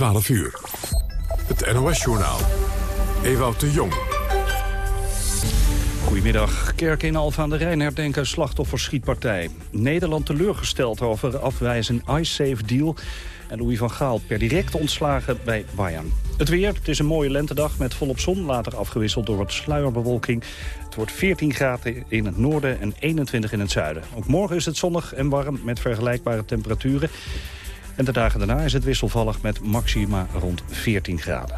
12 uur. Het NOS-journaal. Ewout de Jong. Goedemiddag. Kerk in Alfa aan de Rijn herdenken slachtofferschietpartij. Nederland teleurgesteld over afwijzen ICE-safe-deal... en Louis van Gaal per direct ontslagen bij Bayern. Het weer, het is een mooie lentedag met volop zon... later afgewisseld door wat sluierbewolking. Het wordt 14 graden in het noorden en 21 in het zuiden. Ook morgen is het zonnig en warm met vergelijkbare temperaturen. En de dagen daarna is het wisselvallig met maxima rond 14 graden.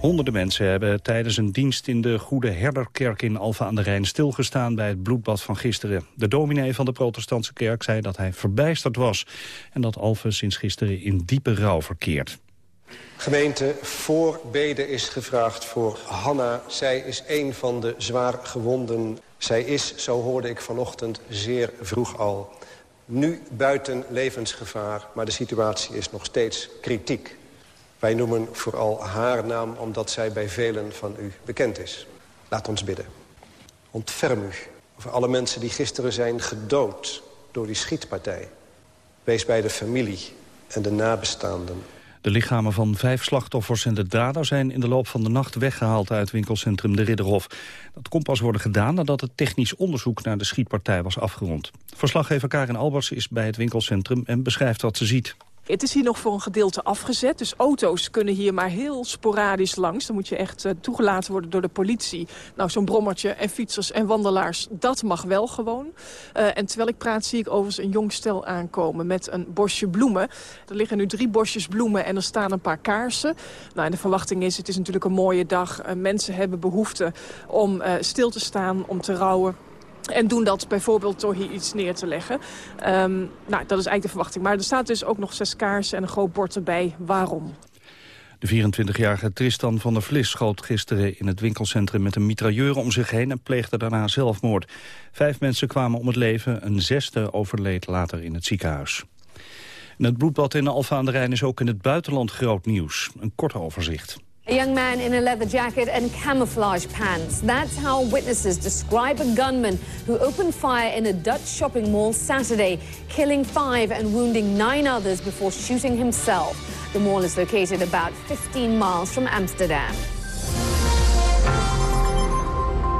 Honderden mensen hebben tijdens een dienst in de Goede Herderkerk in Alfa aan de Rijn stilgestaan bij het bloedbad van gisteren. De dominee van de protestantse kerk zei dat hij verbijsterd was en dat Alfa sinds gisteren in diepe rouw verkeert. Gemeente, voorbeden is gevraagd voor Hanna. Zij is een van de zwaar gewonden. Zij is, zo hoorde ik vanochtend, zeer vroeg al. Nu buiten levensgevaar, maar de situatie is nog steeds kritiek. Wij noemen vooral haar naam omdat zij bij velen van u bekend is. Laat ons bidden. Ontferm u over alle mensen die gisteren zijn gedood door die schietpartij. Wees bij de familie en de nabestaanden. De lichamen van vijf slachtoffers en de dader zijn in de loop van de nacht weggehaald uit winkelcentrum De Ridderhof. Dat kon pas worden gedaan nadat het technisch onderzoek naar de schietpartij was afgerond. Verslaggever Karin Alberts is bij het winkelcentrum en beschrijft wat ze ziet. Het is hier nog voor een gedeelte afgezet. Dus auto's kunnen hier maar heel sporadisch langs. Dan moet je echt uh, toegelaten worden door de politie. Nou, zo'n brommertje en fietsers en wandelaars, dat mag wel gewoon. Uh, en terwijl ik praat zie ik overigens een jong stel aankomen met een bosje bloemen. Er liggen nu drie bosjes bloemen en er staan een paar kaarsen. Nou, en de verwachting is, het is natuurlijk een mooie dag. Uh, mensen hebben behoefte om stil te staan, om te rouwen. En doen dat bijvoorbeeld door hier iets neer te leggen. Um, nou, dat is eigenlijk de verwachting. Maar er staat dus ook nog zes kaarsen en een groot bord erbij. Waarom? De 24-jarige Tristan van der Vlis schoot gisteren in het winkelcentrum met een mitrailleur om zich heen en pleegde daarna zelfmoord. Vijf mensen kwamen om het leven, een zesde overleed later in het ziekenhuis. En het bloedbad in Alfa aan de Rijn is ook in het buitenland groot nieuws. Een kort overzicht. A young man in a leather jacket and camouflage pants. That's how witnesses describe a gunman who opened fire in a Dutch shopping mall Saturday, killing five and wounding nine others before shooting himself. The mall is located about 15 miles from Amsterdam.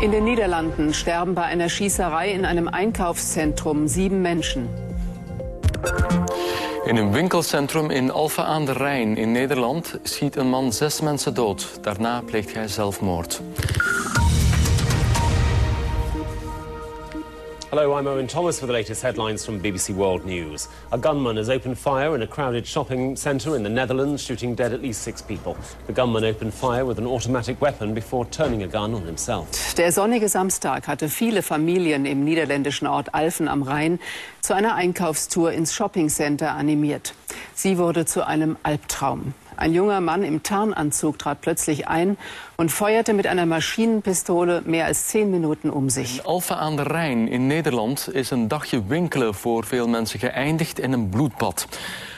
In den Niederlanden sterben bei einer Schießerei in einem Einkaufszentrum sieben Menschen. In een winkelcentrum in Alphen aan de Rijn in Nederland schiet een man zes mensen dood. Daarna pleegt hij zelfmoord. Hello, I'm Owen Thomas for the latest headlines from BBC World News. A gunman has opened fire in a crowded shopping centre in the Netherlands, shooting dead at least six people. The gunman opened fire with an automatic weapon before turning a gun on himself. Der sonnige Samstag hatte viele Familien im niederländischen Ort Alphen am Rhein zu einer Einkaufstour ins Shoppingcenter animiert. Sie wurde zu einem Albtraum. Ein junger Mann im Tarnanzug trat plötzlich ein und feuerte mit einer Maschinenpistole mehr als zehn Minuten um sich. In Alphen aan de Rijn in Nederland is een dagje winkelen voor veel mensen geëindigd in een bloedbad.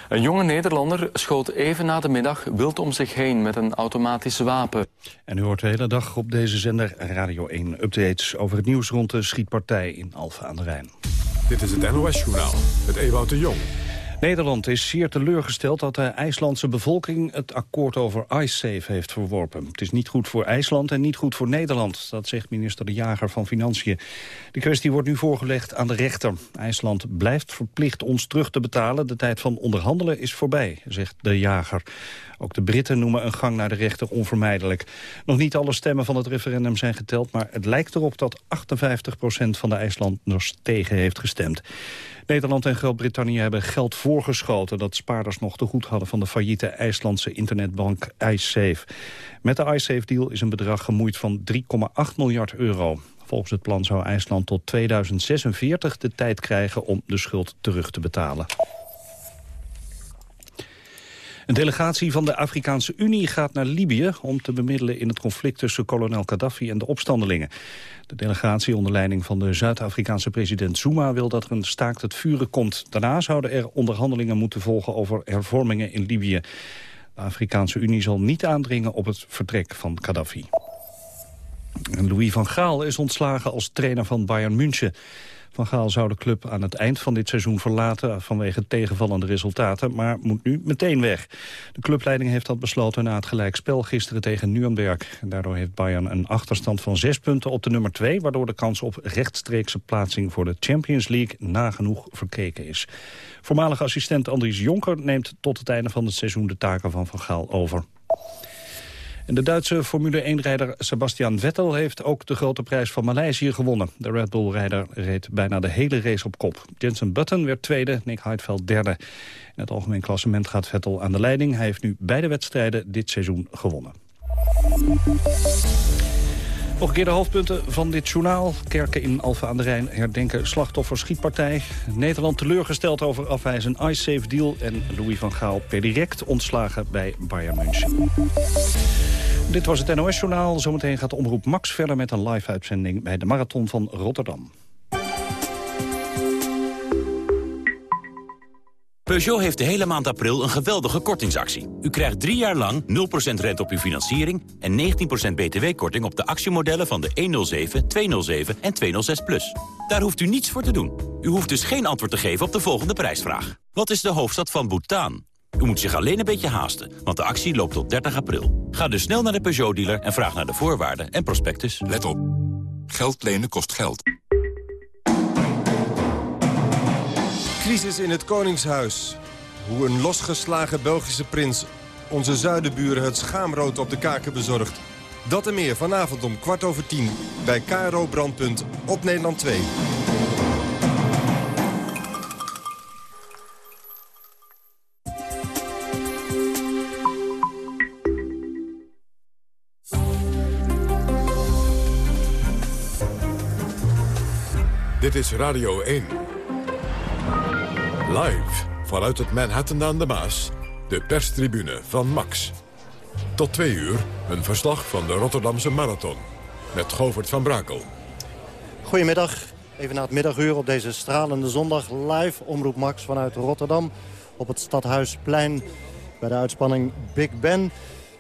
Een jonge Nederlander schoot even na de middag wild om zich heen met een automatisch wapen. En u hoort de hele dag op deze zender Radio 1 updates over het nieuws rond de schietpartij in Alphen aan de Rijn. Dit is het NOS-journaal met Ewout de Jong. Nederland is zeer teleurgesteld dat de IJslandse bevolking het akkoord over IceSafe heeft verworpen. Het is niet goed voor IJsland en niet goed voor Nederland, dat zegt minister De Jager van Financiën. De kwestie wordt nu voorgelegd aan de rechter. IJsland blijft verplicht ons terug te betalen. De tijd van onderhandelen is voorbij, zegt De Jager. Ook de Britten noemen een gang naar de rechter onvermijdelijk. Nog niet alle stemmen van het referendum zijn geteld... maar het lijkt erop dat 58% van de IJslanders tegen heeft gestemd. Nederland en Groot-Brittannië hebben geld voorgeschoten... dat spaarders nog te goed hadden van de failliete IJslandse internetbank iSafe. Met de iSafe-deal is een bedrag gemoeid van 3,8 miljard euro. Volgens het plan zou IJsland tot 2046 de tijd krijgen om de schuld terug te betalen. Een delegatie van de Afrikaanse Unie gaat naar Libië... om te bemiddelen in het conflict tussen kolonel Gaddafi en de opstandelingen. De delegatie onder leiding van de Zuid-Afrikaanse president Zuma... wil dat er een staakt het vuren komt. Daarna zouden er onderhandelingen moeten volgen over hervormingen in Libië. De Afrikaanse Unie zal niet aandringen op het vertrek van Gaddafi. Louis van Gaal is ontslagen als trainer van Bayern München. Van Gaal zou de club aan het eind van dit seizoen verlaten... vanwege tegenvallende resultaten, maar moet nu meteen weg. De clubleiding heeft dat besloten na het gelijkspel gisteren tegen Nuremberg. Daardoor heeft Bayern een achterstand van zes punten op de nummer twee... waardoor de kans op rechtstreekse plaatsing voor de Champions League nagenoeg verkeken is. Voormalig assistent Andries Jonker neemt tot het einde van het seizoen de taken van Van Gaal over. En de Duitse Formule 1-rijder Sebastian Vettel heeft ook de grote prijs van Maleisië gewonnen. De Red Bull-rijder reed bijna de hele race op kop. Jensen Button werd tweede, Nick Heidfeld derde. In het algemeen klassement gaat Vettel aan de leiding. Hij heeft nu beide wedstrijden dit seizoen gewonnen. Nog een keer de hoofdpunten van dit journaal. Kerken in Alfa aan de Rijn herdenken slachtoffer schietpartij. Nederland teleurgesteld over afwijzen iSafe-deal. En Louis van Gaal per direct ontslagen bij Bayern München. Dit was het NOS-journaal. Zometeen gaat de omroep Max verder met een live-uitzending... bij de Marathon van Rotterdam. Peugeot heeft de hele maand april een geweldige kortingsactie. U krijgt drie jaar lang 0% rente op uw financiering... en 19% btw-korting op de actiemodellen van de 107, 207 en 206 Plus. Daar hoeft u niets voor te doen. U hoeft dus geen antwoord te geven op de volgende prijsvraag. Wat is de hoofdstad van Bhutan? U moet zich alleen een beetje haasten, want de actie loopt tot 30 april. Ga dus snel naar de Peugeot-dealer en vraag naar de voorwaarden en prospectus. Let op. Geld lenen kost geld. Crisis in het Koningshuis. Hoe een losgeslagen Belgische prins onze zuidenburen het schaamrood op de kaken bezorgt. Dat en meer vanavond om kwart over tien bij KRO Brandpunt op Nederland 2. Is Radio 1. Live vanuit het Manhattan aan de Maas. De perstribune van Max. Tot twee uur een verslag van de Rotterdamse Marathon. Met Govert van Brakel. Goedemiddag. Even na het middaguur op deze stralende zondag. Live Omroep Max vanuit Rotterdam. Op het Stadhuisplein bij de uitspanning Big Ben.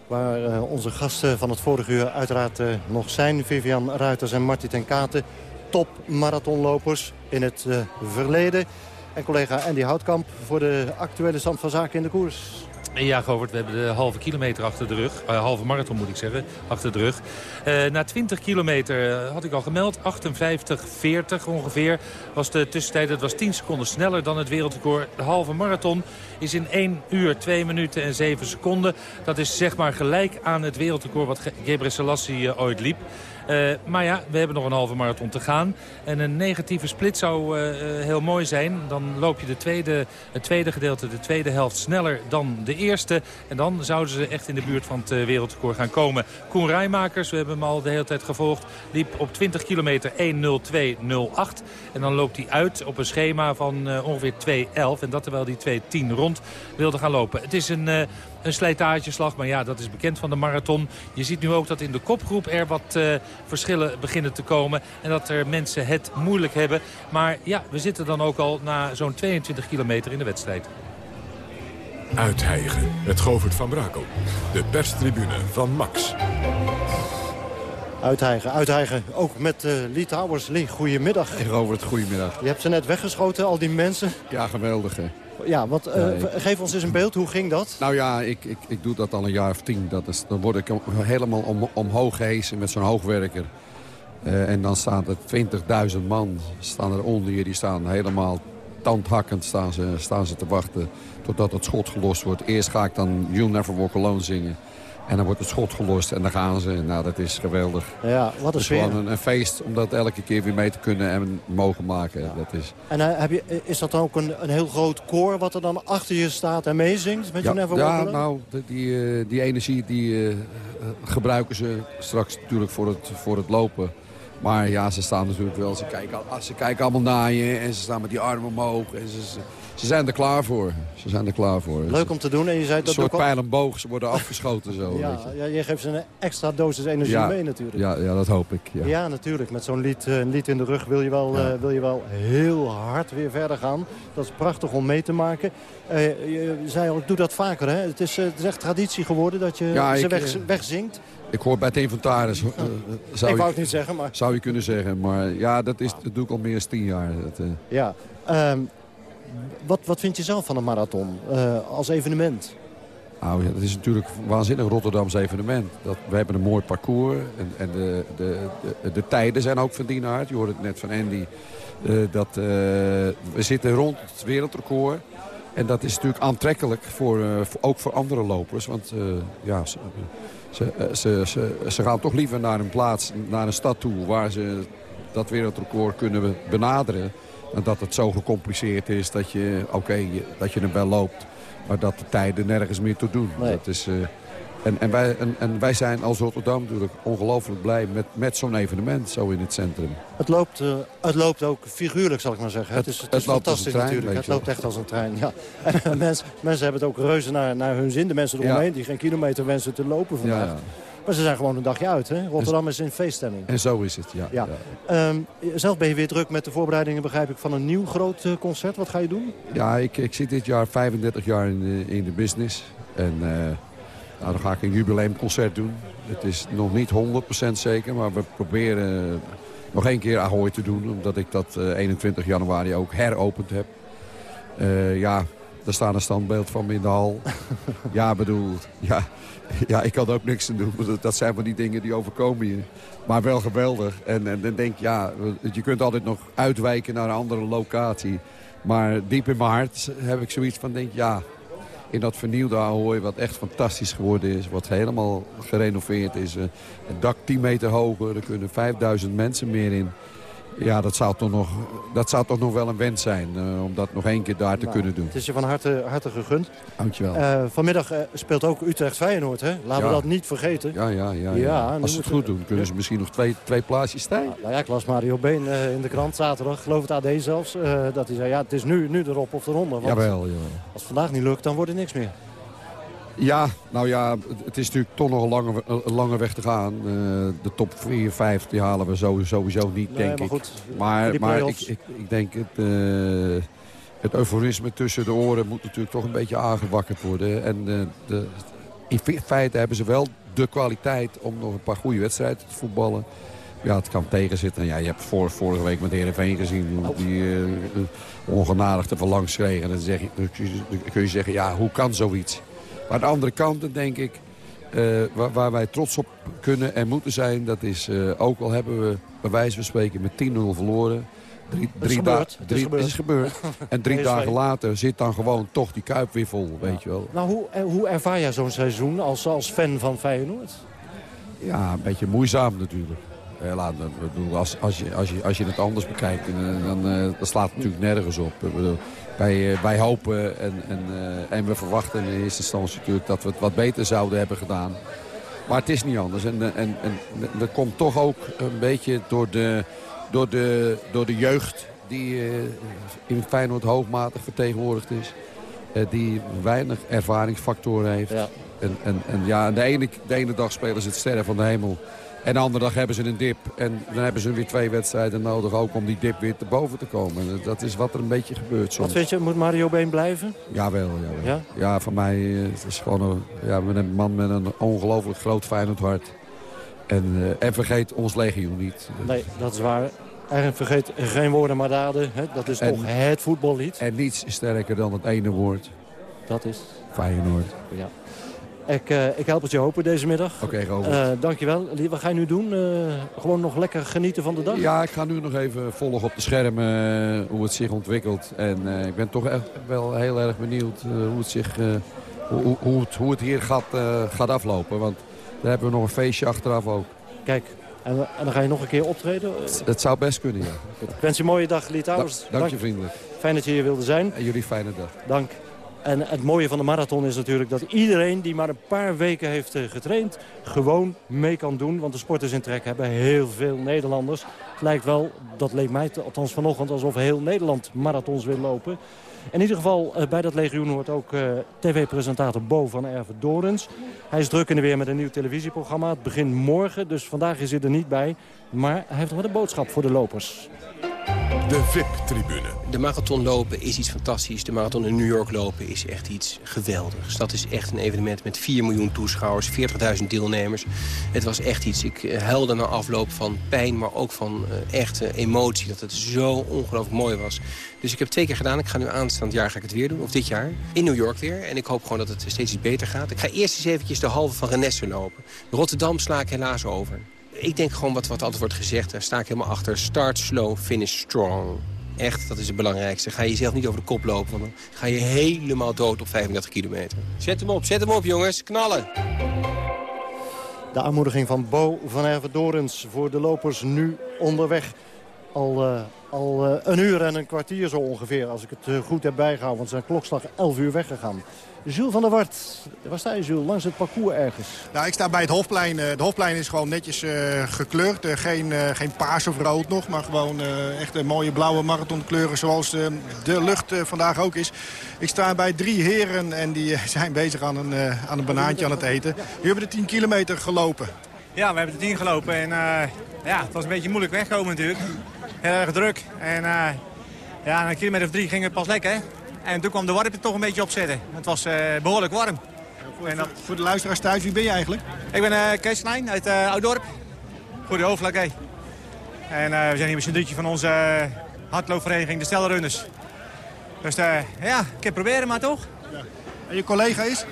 Waar uh, onze gasten van het vorige uur uiteraard uh, nog zijn. Vivian Ruiters en Marty ten Katen. Top marathonlopers in het uh, verleden. En collega Andy Houtkamp voor de actuele stand van zaken in de koers. Ja, Govert, we hebben de halve kilometer achter de rug. Uh, halve marathon moet ik zeggen, achter de rug. Uh, na 20 kilometer had ik al gemeld. 58-40 ongeveer was de tussentijd. Het was 10 seconden sneller dan het wereldrecord. De halve marathon is in 1 uur, 2 minuten en 7 seconden. Dat is zeg maar gelijk aan het wereldrecord wat Gebre Selassie ooit liep. Uh, maar ja, we hebben nog een halve marathon te gaan. En een negatieve split zou uh, heel mooi zijn. Dan loop je de tweede, het tweede gedeelte, de tweede helft, sneller dan de eerste. En dan zouden ze echt in de buurt van het wereldrecord gaan komen. Koen Rijmakers, we hebben hem al de hele tijd gevolgd, liep op 20 kilometer 1.02.08. En dan loopt hij uit op een schema van ongeveer 2.11. En dat terwijl hij 2.10 rond wilde gaan lopen. Het is een een slijtageslag. Maar ja, dat is bekend van de marathon. Je ziet nu ook dat in de kopgroep er wat uh, verschillen beginnen te komen. En dat er mensen het moeilijk hebben. Maar ja, we zitten dan ook al na zo'n 22 kilometer in de wedstrijd. Uithijgen met Govert van Brakel. De perstribune van Max. Uithijgen, uithijgen. Ook met uh, Lee Towers. Lee, goedemiddag. Hey Robert, goedemiddag. Je hebt ze net weggeschoten, al die mensen. Ja, geweldig hè. Ja, wat, uh, ja, ik... geef ons eens een beeld. Hoe ging dat? Nou ja, ik, ik, ik doe dat al een jaar of tien. Dat is, dan word ik helemaal om, omhoog gehesen met zo'n hoogwerker. Uh, en dan staan er 20.000 man staan er onder je. Die staan helemaal tandhakkend staan ze, staan ze te wachten totdat het schot gelost wordt. Eerst ga ik dan You'll Never Walk Alone zingen. En dan wordt het schot gelost en dan gaan ze. Nou, dat is geweldig. Ja, wat een Het is gewoon een, feest om dat elke keer weer mee te kunnen en mogen maken. Ja. Dat is en uh, heb je, is dat dan ook een, een heel groot koor wat er dan achter je staat en meezingt? Met ja, Never ja nou, die, uh, die energie die uh, gebruiken ze straks natuurlijk voor het, voor het lopen. Maar ja, ze staan natuurlijk wel. Ze kijken, ze kijken allemaal naar je en ze staan met die armen omhoog. En ze, Ze zijn er klaar voor. Ze zijn er klaar voor. Leuk om te doen. En je zei Een dat soort ook al- pijl en boog. Ze worden afgeschoten zo. Ja, weet je. ja, je geeft ze een extra dosis energie Ja, mee natuurlijk. Ja, ja, dat hoop ik. Ja. Ja, natuurlijk. Met zo'n lied, eh, een lied in de rug wil je, wel, Ja. eh, wil je wel heel hard weer verder gaan. Dat is prachtig om mee te maken. Eh, je zei al, ik doe dat vaker. Hè? Het, is, het is echt traditie geworden dat je ze ik, weg, wegzingt. Ik hoor bij het inventaris. eh, zou ik wou het niet zeggen, maar... Zou je kunnen zeggen. Maar ja, dat, is, dat doe ik al meer dan tien jaar. Dat, eh, Ja. Ehm, wat, wat vind je zelf van een marathon eh, als evenement? Nou ja, dat is natuurlijk een waanzinnig Rotterdams evenement. Dat, we hebben een mooi parcours en, en de, de, de, de tijden zijn ook van die aard. Je hoorde het net van Andy. dat, we zitten rond het wereldrecord. En dat is natuurlijk aantrekkelijk, voor, ook voor andere lopers. Want ja, ze, ze, eh, ze, ze, ze gaan toch liever naar een plaats, naar een stad toe... waar ze dat wereldrecord kunnen benaderen. En dat het zo gecompliceerd is dat je, oké, dat je hem wel loopt... maar dat de tijden nergens meer toe doen. Nee. Dat is, eh, en, en, wij, en, en wij zijn als Rotterdam natuurlijk ongelooflijk blij met, met zo'n evenement zo in het centrum. Het loopt, eh, het loopt ook figuurlijk, zal ik maar zeggen. Het, Het- is, het is fantastisch trein, natuurlijk. Het loopt echt als een trein, ja. En mensen, mensen hebben het ook reuze naar, naar hun zin. De mensen eromheen die geen kilometer wensen te lopen vandaag. Ja. Maar ze zijn gewoon een dagje uit. Hè? Rotterdam is in feeststemming. En zo is het, ja. Ja. ja. Ehm, zelf ben je weer druk met de voorbereidingen, begrijp ik, van een nieuw groot eh, concert. Wat ga je doen? Ja, ik, ik zit dit jaar 35 jaar in de, in de business. En eh, nou, dan ga ik een jubileumconcert doen. Het is nog niet 100% zeker, maar we proberen eh, nog één keer Ahoy te doen. Omdat ik dat eh, 21 januari ook heropend heb. Eh, ja, er staat een standbeeld van me in de hal. ja, bedoel, ja, ja, ik kan er ook niks aan doen. Dat- zijn van die dingen die overkomen je. Maar wel geweldig. En, en dan denk ja, je kunt altijd nog uitwijken naar een andere locatie. Maar diep in mijn hart heb ik zoiets van, denk ja, in dat vernieuwde Ahoy, wat echt fantastisch geworden is. Wat helemaal gerenoveerd is. eh, Het dak 10 meter hoger, er kunnen 5000 mensen meer in. Ja, dat zou toch nog, dat zou toch nog wel een wens zijn eh, om dat nog één keer daar te Nou, kunnen doen. Het is je van harte, harte gegund. Dankjewel. Eh vanmiddag eh, speelt ook Utrecht Feyenoord, hè? Laten we dat niet vergeten. Ja, ja, ja. Ja, Als ze het goed doen, kunnen ze misschien nog twee, twee plaatsjes stijgen. Nou ja, ik las Mario Been in de krant zaterdag, geloof het AD zelfs, dat hij zei, ja, het is nu, nu erop of eronder. Want Jawel, jawel. als het vandaag niet lukt, dan wordt het niks meer. Ja, nou ja, het- is natuurlijk toch nog een lange, een lange weg te gaan. Eh, de top 4, 5 die halen we sowieso, niet, Nee, denk maar ik. goed, maar die maar ik, ik, ik denk het, eh, het euforisme tussen de oren moet natuurlijk toch een beetje aangewakkerd worden. En eh, de, in fe- feite hebben ze wel de kwaliteit om nog een paar goede wedstrijden te voetballen. Ja, het kan tegenzitten. Ja, je hebt vorige week met Heerenveen gezien hoe die eh, eh, ongenadig te verlangs kregen. En dan, zeg je, dan kun je zeggen, ja, hoe kan zoiets? Maar aan de andere kant, denk ik, eh, waar, waar wij trots op kunnen en moeten zijn... dat is, eh, ook al hebben we bij wijze van spreken met 10-0 verloren... Drie, is drie gebeurd. is drie- gebeurd. is gebeurd. En drie dagen later zit dan gewoon toch die kuip weer vol, weet je wel. Nou, hoe, eh, hoe ervaar jij zo'n seizoen als, als fan van Feyenoord? Ja, een beetje moeizaam natuurlijk. Eh, laat, bedoel, als, als, je, als, je, als je het anders bekijkt, dan, eh, dan slaat het natuurlijk nergens op. Ik bedoel, wij, eh, wij hopen en, en, eh, en we verwachten in eerste instantie natuurlijk dat we het wat beter zouden hebben gedaan. Maar het is niet anders. En, eh, en, en dat komt toch ook een beetje door de, door de, door de jeugd die in Feyenoord hoogmatig vertegenwoordigd is. Die weinig ervaringsfactoren heeft. Ja. En, en, en ja, de ene, de ene dag spelen ze het sterren van de hemel. En de andere dag hebben ze een dip. En dan hebben ze weer twee wedstrijden nodig ook om die dip weer te boven te komen. En dat is wat er een beetje gebeurt soms. Wat vind je, moet Mario Been blijven? Jawel, jawel. Ja? Ja, voor mij eh, het is gewoon een, ja, met een man met een ongelooflijk groot Feyenoord hart. En, eh, en vergeet ons legioen niet. Nee, dat is waar. En vergeet geen woorden maar daden. Hè? Dat is En- toch het voetballied. En niets is sterker dan het ene woord. Dat is... Feyenoord. Ja. Ik, eh, ik help het je hopen deze middag. Oké, Robert. Eh, dankjewel. Wat ga je nu doen? Eh, gewoon nog lekker genieten van de dag? Ja, ik ga nu nog even volgen op de schermen hoe het zich ontwikkelt. En ik ben toch echt wel heel erg benieuwd hoe, het zich, hoe, hoe- het, hoe het hier gaat, gaat aflopen. Want daar hebben we nog een feestje achteraf ook. Kijk, en, en dan ga je nog een keer optreden. Het zou best kunnen, ja. Ik wens je een mooie dag, Lie Towers. Dank, dank je vriendelijk. Fijn dat je hier wilde zijn. En jullie fijne dag. Dank. En het mooie van de marathon is natuurlijk dat iedereen die maar een paar weken heeft eh, getraind... gewoon mee kan doen. Want de sporters in trek hebben heel veel Nederlanders. Het lijkt wel, dat leek mij althans vanochtend, alsof heel Nederland marathons wil lopen. In ieder geval bij dat legioen hoort ook tv-presentator Bo van Erven Dorens. Hij is druk in de weer met een nieuw televisieprogramma. Het begint morgen, dus vandaag is hij er niet bij. Maar hij heeft nog een boodschap voor de lopers. De VIP-tribune. De marathon lopen is iets fantastisch. De marathon in New York lopen is echt iets geweldigs. Dat is echt een evenement met 4 miljoen toeschouwers, 40.000 deelnemers. Het was echt iets. Ik eh, huilde na afloop van pijn, maar ook van uh, echte emotie. Dat het zo ongelooflijk mooi was. Dus ik heb twee keer gedaan. Ik ga nu aanstaand jaar ga ik het weer doen. Of dit jaar. In New York weer. En ik hoop gewoon dat het steeds iets beter gaat. Ik ga eerst eens eventjes de halve van Renesse lopen. Rotterdam sla ik helaas over ik denk gewoon wat, wat altijd wordt gezegd, daar sta ik helemaal achter. Start slow, finish strong. Echt, dat is het belangrijkste. Ga je jezelf niet over de kop lopen, want dan ga je helemaal dood op 35 kilometer. Zet hem op, zet hem op jongens, knallen. De aanmoediging van Bo van Ervedorens voor de lopers nu onderweg. Al, uh, al uh, een uur en een kwartier zo ongeveer, als ik het uh, goed heb bijgehouden. Want zijn klokslag 11 uur weggegaan. Jules van der Wart, waar sta je Jules? Langs het parcours ergens? Nou, ik sta bij het Hofplein. Het Hofplein is gewoon netjes uh, gekleurd. Uh, geen, uh, geen paars of rood nog, maar gewoon echt mooie blauwe marathonkleuren zoals de lucht vandaag ook is. Ik sta bij drie heren en die zijn bezig aan een, aan een banaantje aan het eten. Die hebben de 10 kilometer gelopen. Ja, we hebben de 10 gelopen en ja, het was een beetje moeilijk wegkomen natuurlijk. Heel erg druk en ja, na een kilometer of drie ging het pas lekker. En toen kwam de warmte toch een beetje opzetten. Het was uh, behoorlijk warm. Voor, dat... voor, de luisteraars thuis, wie ben je eigenlijk? Ik ben uh, Kees Klein uit uh, Ouddorp. Voor de hoofdlaké. En we zijn hier met z'n van onze hardloopvereniging, de Stelrunners. Dus ja, ik heb proberen maar toch. Ja. En je collega is?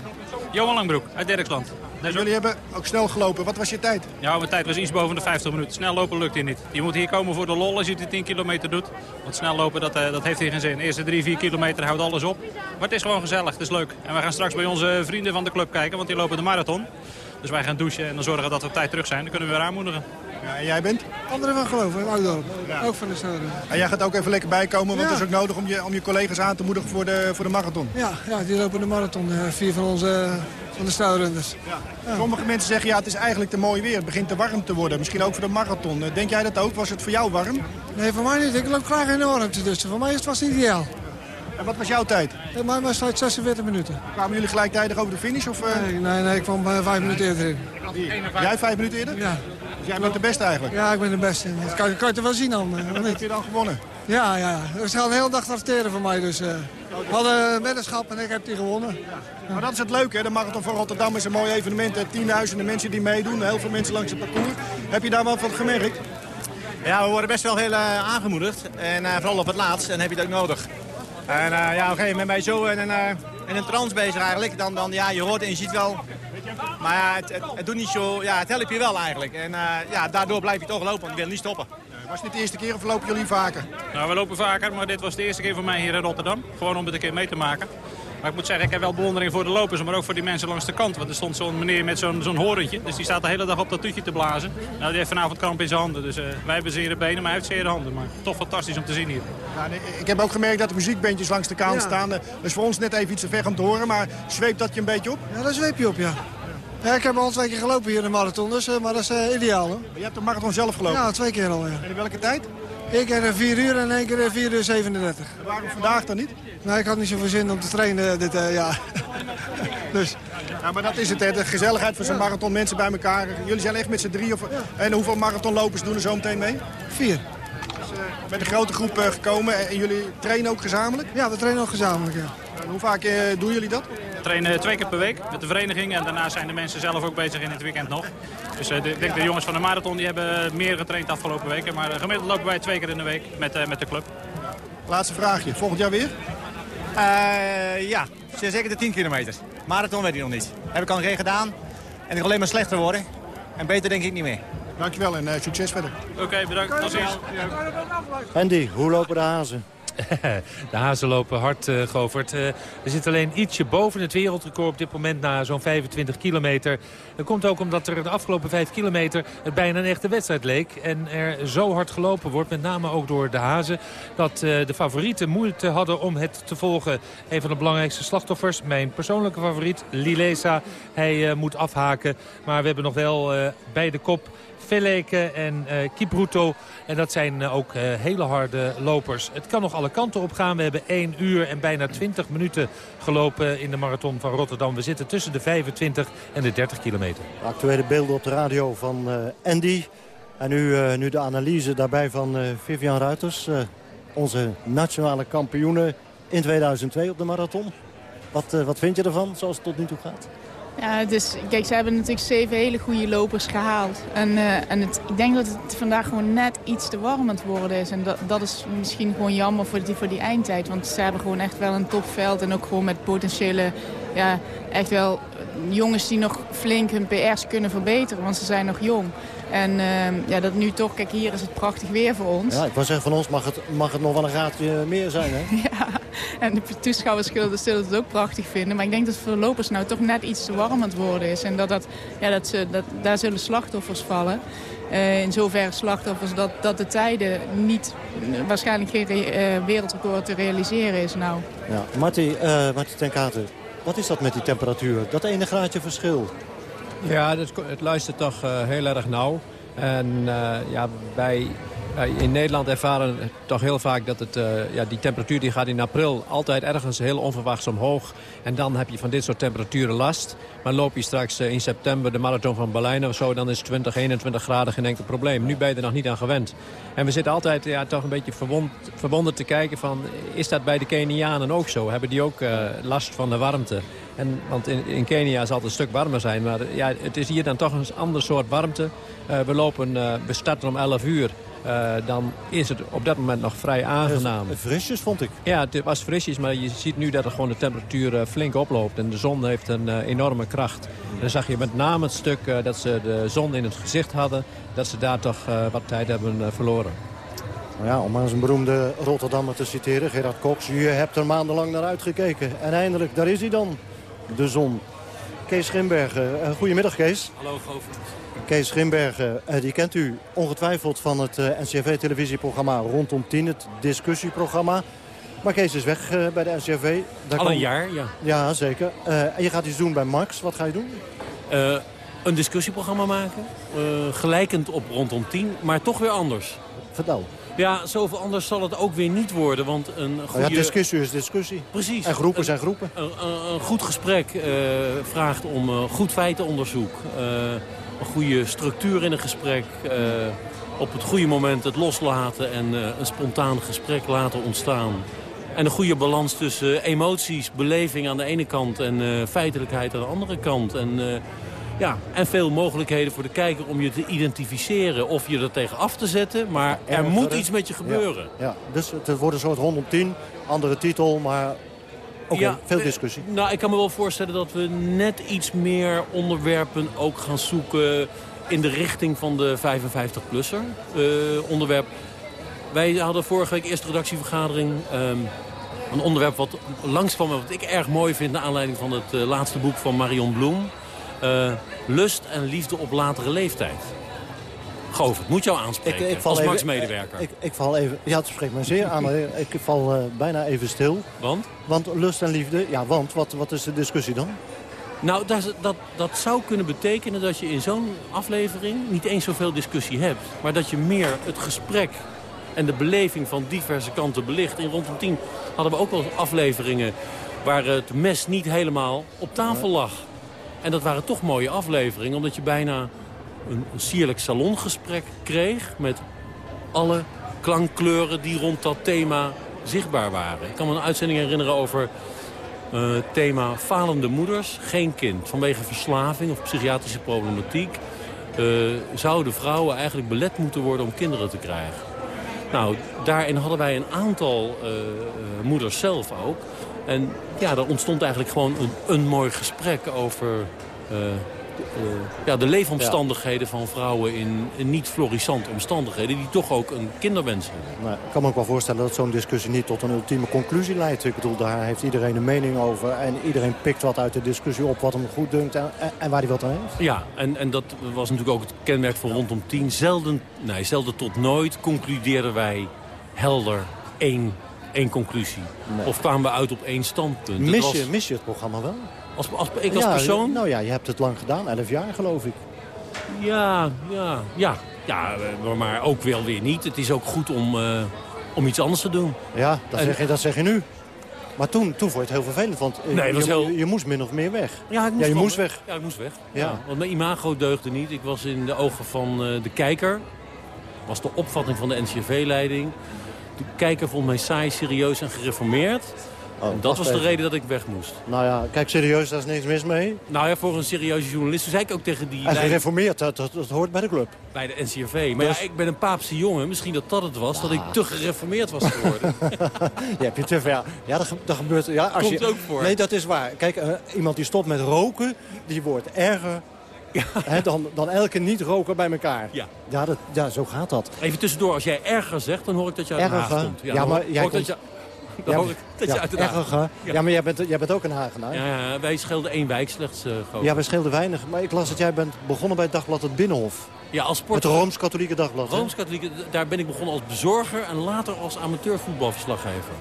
Johan Langbroek uit Dirksland. Jullie hebben ook snel gelopen. Wat was je tijd? Ja, mijn tijd was iets boven de 50 minuten. Snel lopen lukt hier niet. Je moet hier komen voor de lol als je die 10 kilometer doet. Want snel lopen, dat, uh, dat heeft hier geen zin. De eerste 3, 4 kilometer houdt alles op. Maar het is gewoon gezellig, het is leuk. En we gaan straks bij onze vrienden van de club kijken, want die lopen de marathon. Dus wij gaan douchen en dan zorgen dat we op tijd terug zijn. Dan kunnen we weer aanmoedigen. Ja, en jij bent? André van Geloven, in Oudorp. Ja. Ook van de Stadron. En jij gaat ook even lekker bijkomen, want het is ook nodig om je, om je collega's aan te moedigen voor de, voor de marathon. Ja, ja, die lopen de marathon. Uh, vier van onze van de Stadrunners. Ja. Sommige mensen zeggen, ja, het is eigenlijk te mooi weer. Het begint te warm te worden. Misschien ook voor de marathon. Eh, denk jij dat ook? Was het voor jou warm? Nee, voor mij niet. Ik loop graag in de warmte. Dus voor mij is het vast ideaal. En wat was jouw tijd? Mijn was tijd 46 minuten. Kwamen jullie gelijktijdig over de finish? Of, uh... nee, nee, nee, ik kwam uh, vijf minuten eerder in. Jij vijf minuten eerder? Ja. Dus jij bent de beste eigenlijk? Ja, ik ben de beste. Dat kan, kan je er wel zien dan. Uh, heb je dan gewonnen? Ja, ja. Ze gaan de hele dag tracteren voor mij. Dus, uh, we hadden een weddenschap en ik heb die gewonnen. Ja. Maar dat is het leuke, hè? de Marathon van Rotterdam is een mooi evenement. Tienduizenden mensen die meedoen, heel veel mensen langs het parcours. Heb je daar wat van gemerkt? Ja, we worden best wel heel uh, aangemoedigd. En uh, vooral op het laatst, en heb je het ook nodig. En uh, ja, op een gegeven moment ben je zo in een, in een trance bezig eigenlijk. Dan, dan, ja, je hoort en je ziet wel. Maar ja, het, het, het doet niet zo, ja, het helpt je wel eigenlijk. En ja, daardoor blijf je toch lopen, want je wil niet stoppen. Was dit de eerste keer of lopen jullie vaker? Nou, we lopen vaker, maar dit was de eerste keer voor mij hier in Rotterdam. Gewoon om het een keer mee te maken. Maar ik moet zeggen, ik heb wel bewondering voor de lopers, maar ook voor die mensen langs de kant. Want er stond zo'n meneer met zo'n zo'n horentje. Dus die staat de hele dag op dat tuutje te blazen. Nou, die heeft vanavond kramp in zijn handen. Dus uh, wij hebben zere benen, maar hij heeft zere handen. Maar toch fantastisch om te zien hier. Ik heb ook gemerkt dat de muziekbandjes langs de kant ja. staan. Dat is voor ons net even iets te ver om te horen, maar zweept dat je een beetje op? Ja, dat zweep je op, ja. Ja, ik heb al twee keer gelopen hier in de marathon, dus, maar dat is uh, ideaal. Hoor. Je hebt de marathon zelf gelopen? Ja, twee keer al. Ja. En in welke tijd? Eén keer 4 uur en één keer 4 uur 37. En waarom vandaag dan niet? Nee, ik had niet zoveel zin om te trainen dit uh, jaar. dus. Ja, maar dat is het, hè. de gezelligheid van zo'n ja. marathon, mensen bij elkaar. Jullie zijn echt met z'n drie. Of... Ja. En hoeveel marathonlopers doen er zo meteen mee? Vier. Dus, uh, met een grote groep uh, gekomen en jullie trainen ook gezamenlijk? Ja, we trainen ook gezamenlijk, ja. En hoe vaak doen jullie dat? We trainen twee keer per week met de vereniging en daarna zijn de mensen zelf ook bezig in het weekend nog. Dus uh, de, ik denk de jongens van de marathon die hebben meer getraind de afgelopen weken. Maar uh, gemiddeld lopen wij twee keer in de week met, uh, met de club. Laatste vraagje. Volgend jaar weer? ja, zeker de 10 kilometer. Marathon weet ik nog niet. Heb ik al geen gedaan. En ik alleen maar slechter worden. En beter denk ik niet meer. Dankjewel en succes verder. Oké, okay, bedankt. Tot ziens. Andy, hoe lopen de hazen? de hazen lopen hard, uh, Govert. Uh, we zitten alleen ietsje boven het wereldrecord op dit moment na zo'n 25 kilometer. Dat komt ook omdat er de afgelopen 5 kilometer het bijna een echte wedstrijd leek. En er zo hard gelopen wordt, met name ook door de hazen... dat uh, de favorieten moeite hadden om het te volgen. Een van de belangrijkste slachtoffers, mijn persoonlijke favoriet, Lilesa. Hij moet afhaken, maar we hebben nog wel bij de kop Veleke en uh, Kipruto. En dat zijn uh, ook uh, hele harde lopers. Het kan nog alle kanten op gaan. We hebben 1 uur en bijna 20 minuten gelopen in de marathon van Rotterdam. We zitten tussen de 25 en de 30 kilometer. Actuele beelden op de radio van Andy. En nu, nu de analyse daarbij van Vivian Ruiters. onze nationale kampioene in 2002 op de marathon. Wat, wat vind je ervan, zoals het tot nu toe gaat? Ja, dus kijk, ze hebben natuurlijk zeven hele goede lopers gehaald. En, uh, en het, ik denk dat het vandaag gewoon net iets te warm aan het worden is. En dat, dat is misschien gewoon jammer voor die, voor die eindtijd. Want ze hebben gewoon echt wel een topveld. En ook gewoon met potentiële, ja, echt wel jongens die nog flink hun PR's kunnen verbeteren. Want ze zijn nog jong. En uh, ja, dat nu toch, kijk hier is het prachtig weer voor ons. Ja, ik wou zeggen, van ons mag het, mag het nog wel een graadje meer zijn, hè? ja, en de toeschouwers zullen het ook prachtig vinden. Maar ik denk dat voor de lopers nou toch net iets te warm aan het worden is. En dat, dat, ja, dat, ze, dat daar zullen slachtoffers vallen. Uh, in zoverre slachtoffers dat, dat de tijden niet, waarschijnlijk geen uh, wereldrecord te realiseren is nou. Ja, Marty, Marty ten Katen, wat is dat met die temperatuur? Dat ene graadje verschil? Ja, het, het luistert toch heel erg nauw. En ja, bij in Nederland ervaren we toch heel vaak dat het, uh, ja, die temperatuur die gaat in april altijd ergens heel onverwachts omhoog. En dan heb je van dit soort temperaturen last. Maar loop je straks uh, in september de marathon van Berlijn of zo... dan is 20, 21 graden geen enkel probleem. Nu ben je er nog niet aan gewend. En we zitten altijd ja, toch een beetje verwond, verwonderd te kijken van... is dat bij de Kenianen ook zo? Hebben die ook last van de warmte? En, want in, in, Kenia zal het een stuk warmer zijn. Maar ja, het is hier dan toch een ander soort warmte. we, lopen, we starten om 11 uur. Uh, dan is het op dat moment nog vrij aangenaam. Frisjes vond ik. Ja, het was frisjes, maar je ziet nu dat er gewoon de temperatuur uh, flink oploopt. En de zon heeft een uh, enorme kracht. En dan zag je met name het stuk dat ze de zon in het gezicht hadden... dat ze daar toch wat tijd hebben verloren. Nou ja, om maar eens een beroemde Rotterdammer te citeren, Gerard Cox. Je hebt er maandenlang naar uitgekeken. En eindelijk, daar is hij dan, de zon. Kees Grimbergen. goedemiddag, Kees. Hallo, Govert. Kees Grimbergen, eh, die kent u ongetwijfeld van het eh, NCRV-televisieprogramma Rondom 10, het discussieprogramma. Maar Kees is weg eh, bij de NCRV. Daar Al een jaar, ja. Ja, zeker. en je gaat iets doen bij Max. Wat ga je doen? een discussieprogramma maken. gelijkend op Rondom 10, maar toch weer anders. Vertel. Ja, zoveel anders zal het ook weer niet worden. Want een goede... Oh ja, discussie is discussie. Precies. En groepen zijn groepen. Een, een, een goed gesprek vraagt om goed feitenonderzoek een goede structuur in een gesprek. Uh, op het goede moment het loslaten en uh, een spontaan gesprek laten ontstaan. En een goede balans tussen emoties, beleving aan de ene kant en uh, feitelijkheid aan de andere kant. En, ja, en veel mogelijkheden voor de kijker om je te identificeren of je er tegen af te zetten. Maar er moet iets met je gebeuren. Ja, ja. dus het wordt een soort 110, andere titel, maar Okay, ja, veel discussie. nou, ik kan me wel voorstellen dat we net iets meer onderwerpen ook gaan zoeken in de richting van de 55-plusser. Uh, onderwerp. Wij hadden vorige week eerste redactievergadering. Um, een onderwerp wat langskwam, wat ik erg mooi vind... naar aanleiding van het uh, laatste boek van Marion Bloem. Uh, lust en liefde op latere leeftijd. Govert, moet jou aanspreken ik, ik als Max-medewerker. Ik, ik, val even, ja, het spreekt me zeer aan, maar ik val uh, bijna even stil. Want? Want lust en liefde, ja, want wat, wat is de discussie dan? Nou, dat, dat, dat zou kunnen betekenen dat je in zo'n aflevering niet eens zoveel discussie hebt. Maar dat je meer het gesprek en de beleving van diverse kanten belicht. In rondom 10 hadden we ook wel afleveringen waar het mes niet helemaal op tafel lag. En dat waren toch mooie afleveringen, omdat je bijna een, sierlijk salongesprek kreeg... met alle klankkleuren die rond dat thema zichtbaar waren. Ik kan me een uitzending herinneren over uh, het thema falende moeders, geen kind. Vanwege verslaving of psychiatrische problematiek... Uh, zouden vrouwen eigenlijk belet moeten worden om kinderen te krijgen. Nou, daarin hadden wij een aantal uh, moeders zelf ook. En ja, er ontstond eigenlijk gewoon een, een mooi gesprek over ja, de leefomstandigheden van vrouwen in, niet florissante omstandigheden... die toch ook een kinderwens hebben. Nou, ik kan me ook wel voorstellen dat zo'n discussie niet tot een ultieme conclusie leidt. Ik bedoel, daar heeft iedereen een mening over. En iedereen pikt wat uit de discussie op wat hem goed dunkt en, en waar hij wat aan heeft. Ja, en, en dat was natuurlijk ook het kenmerk van rondom 10. Zelden, nee, zelden tot nooit concludeerden wij helder één, één conclusie. Of kwamen we uit op één standpunt. Mis je, mis je het programma wel? Als, als, ik als persoon? Nou ja, je hebt het lang gedaan, 11 jaar geloof ik. Ja, ja, ja. Ja, eh, maar ook wel weer niet. Het is ook goed om, uh, om iets anders te doen. Ja, dat, zeg je, dat zeg je nu. Maar toen, toen vond je het heel vervelend, want nee, je, heel... je, moest min of meer weg. Ja, ik moest, ja, je moest weg. Ja, ik moest weg. Ja. Want mijn imago deugde niet. Ik was in de ogen van uh, de kijker. was de opvatting van de NCRV-leiding. De kijker vond mij saai, serieus en gereformeerd. Oh, en dat was de reden dat ik weg moest. Nou ja, kijk, serieus, daar is niks mis mee. Nou ja, voor een serieuze journalist. Toen zei ik ook tegen die... En gereformeerd, dat, dat, hoort bij de club. Bij de NCRV. Maar dus... ja, ik ben een paapse jongen. Misschien dat dat het was, dat ik te gereformeerd was geworden. ja, heb je te ver. Ja, dat, dat gebeurt... Ja, als Komt je... ook voor. Nee, dat is waar. Kijk, uh, iemand die stopt met roken, die wordt erger ja. He, dan, dan elke niet-roker bij elkaar. Ja. Ja, dat, ja, zo gaat dat. Even tussendoor, als jij erger zegt, dan hoor ik dat je uit erger. Komt. Ja, ja maar jij komt... dat je... Dan ja, hoor ik dat je uit de ja. ja, maar jij bent, jij bent ook een Hagenaar. Ja, wij scheelden één wijk slechts. Uh, ja, wij scheelden weinig. Maar ik las dat jij bent begonnen bij het dagblad Het Binnenhof. Ja, als sport... Het Rooms-Katholieke Dagblad. Rooms-Katholieke, daar ben ik begonnen als bezorger en later als amateurvoetbalverslaggever.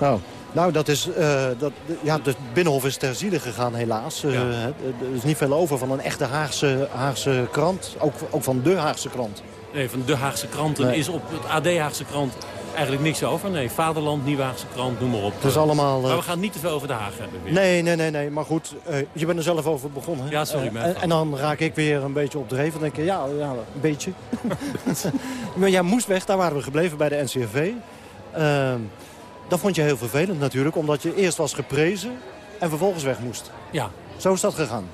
Nou, nou, dat is, uh, dat, ja, de Binnenhof is ter ziele gegaan helaas. Uh, Er is niet veel over van een echte Haagse, Haagse krant. Ook, ook van de Haagse krant. Nee, van de Haagse kranten nee. is op het AD Haagse krant eigenlijk niks over. Nee, Vaderland, Nieuwe Haagse krant, noem maar op. Het is allemaal... Maar we gaan niet te veel over de Haag hebben weer. Nee, nee, nee, nee. Maar goed, uh, je bent er zelf over begonnen. Ja, sorry. En, en, dan raak ik weer een beetje opdreven. Dan denk ik, ja, ja een beetje. maar jij moest weg, daar waren we gebleven bij de NCRV. Uh, dat vond je heel vervelend natuurlijk, omdat je eerst was geprezen en vervolgens weg moest. Ja. Zo is dat gegaan.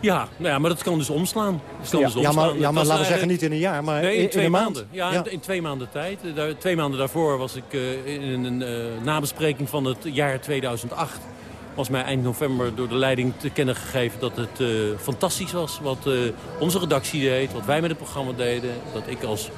Ja, nou ja, maar dat kan dus omslaan. Dat kan ja, dus omslaan. ja, maar, ja, maar laten we zeggen niet in een jaar, maar nee, in, in, twee in maanden. Maand. Ja, ja, In, twee maanden tijd. Daar, twee maanden daarvoor was ik uh, in een uh, nabespreking van het jaar 2008 was mij eind november door de leiding te kennen gegeven dat het uh, fantastisch was. Wat onze redactie deed, wat wij met het programma deden. Dat ik als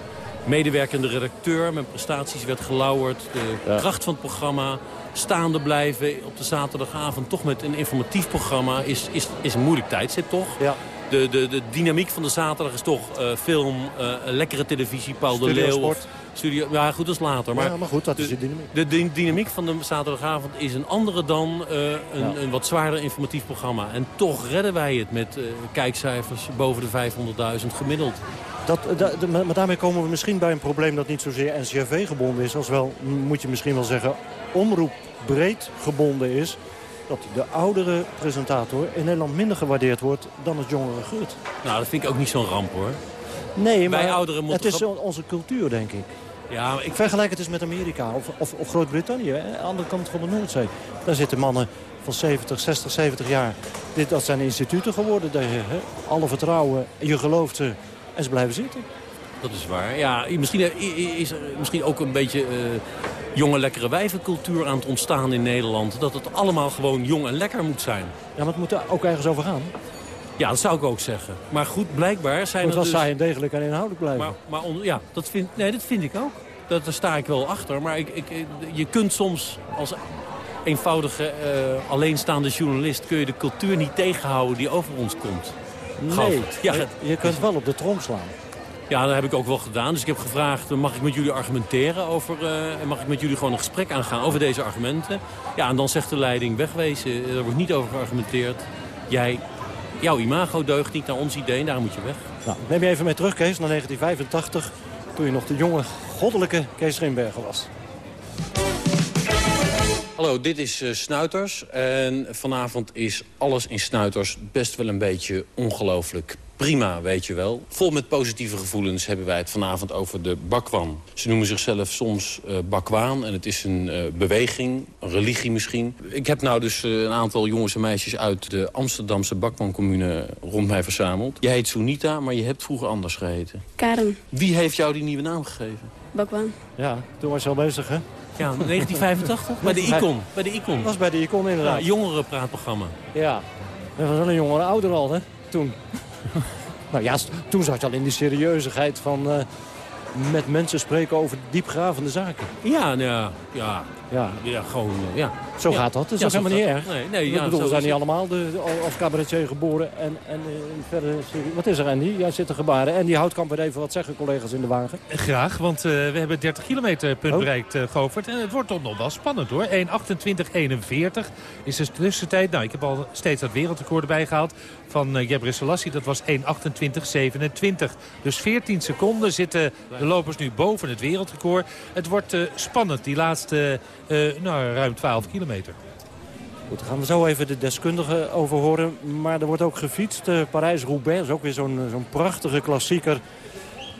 medewerkende redacteur. Mijn prestaties werd gelauwerd. De ja. kracht van het programma. Staande blijven op de zaterdagavond. Toch met een informatief programma. Is, is, is een moeilijk tijdstip toch? Ja. De, de, de dynamiek van de zaterdag is toch uh, film, uh, lekkere televisie, Paul de Leeuw. Studio, ja, goed, dat is later. Maar, ja, maar goed, dat de, is de dynamiek. De, dynamiek van de zaterdagavond is een andere dan uh, een, ja. een, wat zwaarder informatief programma. En toch redden wij het met kijkcijfers boven de 500.000 gemiddeld. Dat, dat, maar daarmee komen we misschien bij een probleem dat niet zozeer NCRV gebonden is... als wel, moet je misschien wel zeggen, omroep breed gebonden is... dat de oudere presentator in Nederland minder gewaardeerd wordt dan het jongere Geurt. Nou, dat vind ik ook niet zo'n ramp, hoor. Nee, maar Wij ouderen het is onze cultuur, denk ik. Ja, ik... Vergelijk het eens met Amerika of, of, of Groot-Brittannië, aan de andere kant van de Noordzee. Daar zitten mannen van 70, 60, 70 jaar. Dit, dat zijn instituten geworden. Daar, hè? Alle vertrouwen, je gelooft ze en ze blijven zitten. Dat is waar. Ja, misschien is er misschien ook een beetje uh, jonge lekkere wijvencultuur aan het ontstaan in Nederland. Dat het allemaal gewoon jong en lekker moet zijn. Ja, maar het moet er ook ergens over gaan. Ja, dat zou ik ook zeggen. Maar goed, blijkbaar zijn het er dus... saai en degelijk en inhoudelijk blijven. Maar, maar on... ja, dat vind... Nee, dat vind ik ook. Dat, daar sta ik wel achter. Maar ik, ik, je kunt soms als eenvoudige, uh, alleenstaande journalist... kun je de cultuur niet tegenhouden die over ons komt. Nee, ja, je, je kunt wel op de trom slaan. Ja, dat heb ik ook wel gedaan. Dus ik heb gevraagd, mag ik met jullie argumenteren over... Uh, mag ik met jullie gewoon een gesprek aangaan over deze argumenten? Ja, en dan zegt de leiding wegwezen. Er wordt niet over geargumenteerd. Jij, jouw imago deugt niet naar ons idee en daar moet je weg. Nou, neem je even mee terug, Kees, naar 1985... toen je nog de jonge, goddelijke Kees Rimberger was. Hallo, dit is uh, Snuiters. En vanavond is alles in Snuiters best wel een beetje ongelooflijk prima, weet je wel. Vol met positieve gevoelens hebben wij het vanavond over de bakwan. Ze noemen zichzelf soms uh, bakwaan en het is een uh, beweging, een religie misschien. Ik heb nou dus uh, een aantal jongens en meisjes uit de Amsterdamse bakwancommune rond mij verzameld. Jij heet Sunita, maar je hebt vroeger anders geheten. Karen. Wie heeft jou die nieuwe naam gegeven? Bakwan. Ja, toen was je al bezig, hè? Ja, 1985? bij de Icon. Bij de Icon. Dat was bij de Icon inderdaad. Ja, jongerenpraatprogramma. Ja, dat was wel een jongere ouder al, hè? Toen. nou ja, toen zat je al in die serieuzigheid van uh, met mensen spreken over diepgravende zaken. Ja, nou ja, ja, ja. ja gewoon, uh, ja. Zo Ja. gaat dat. Dat is Ja, helemaal niet erg. Nee, nee, ja, bedoel, we zijn niet allemaal de, als cabaretier geboren. En, en eh, verder Wat is er, Andy? Jij zit te gebaren. En die houdt kan weer even wat zeggen, collega's in de wagen. Graag, want eh, we hebben het 30 kilometer punt Oh. bereikt, eh Govert. En het wordt toch nog wel spannend hoor. 1.28.41 is de tussentijd. Nou, ik heb al steeds dat wereldrecord erbij gehaald van uh, Gebre Selassie. Dat was 1.28.27. Dus 14 seconden zitten de lopers nu boven het wereldrecord. Het wordt eh, spannend, die laatste eh, nou, ruim 12 kilometer. Goed, daar gaan we zo even de deskundigen over horen. Maar er wordt ook gefietst. Eh, Parijs-Roubaix is ook weer zo'n zo'n prachtige klassieker...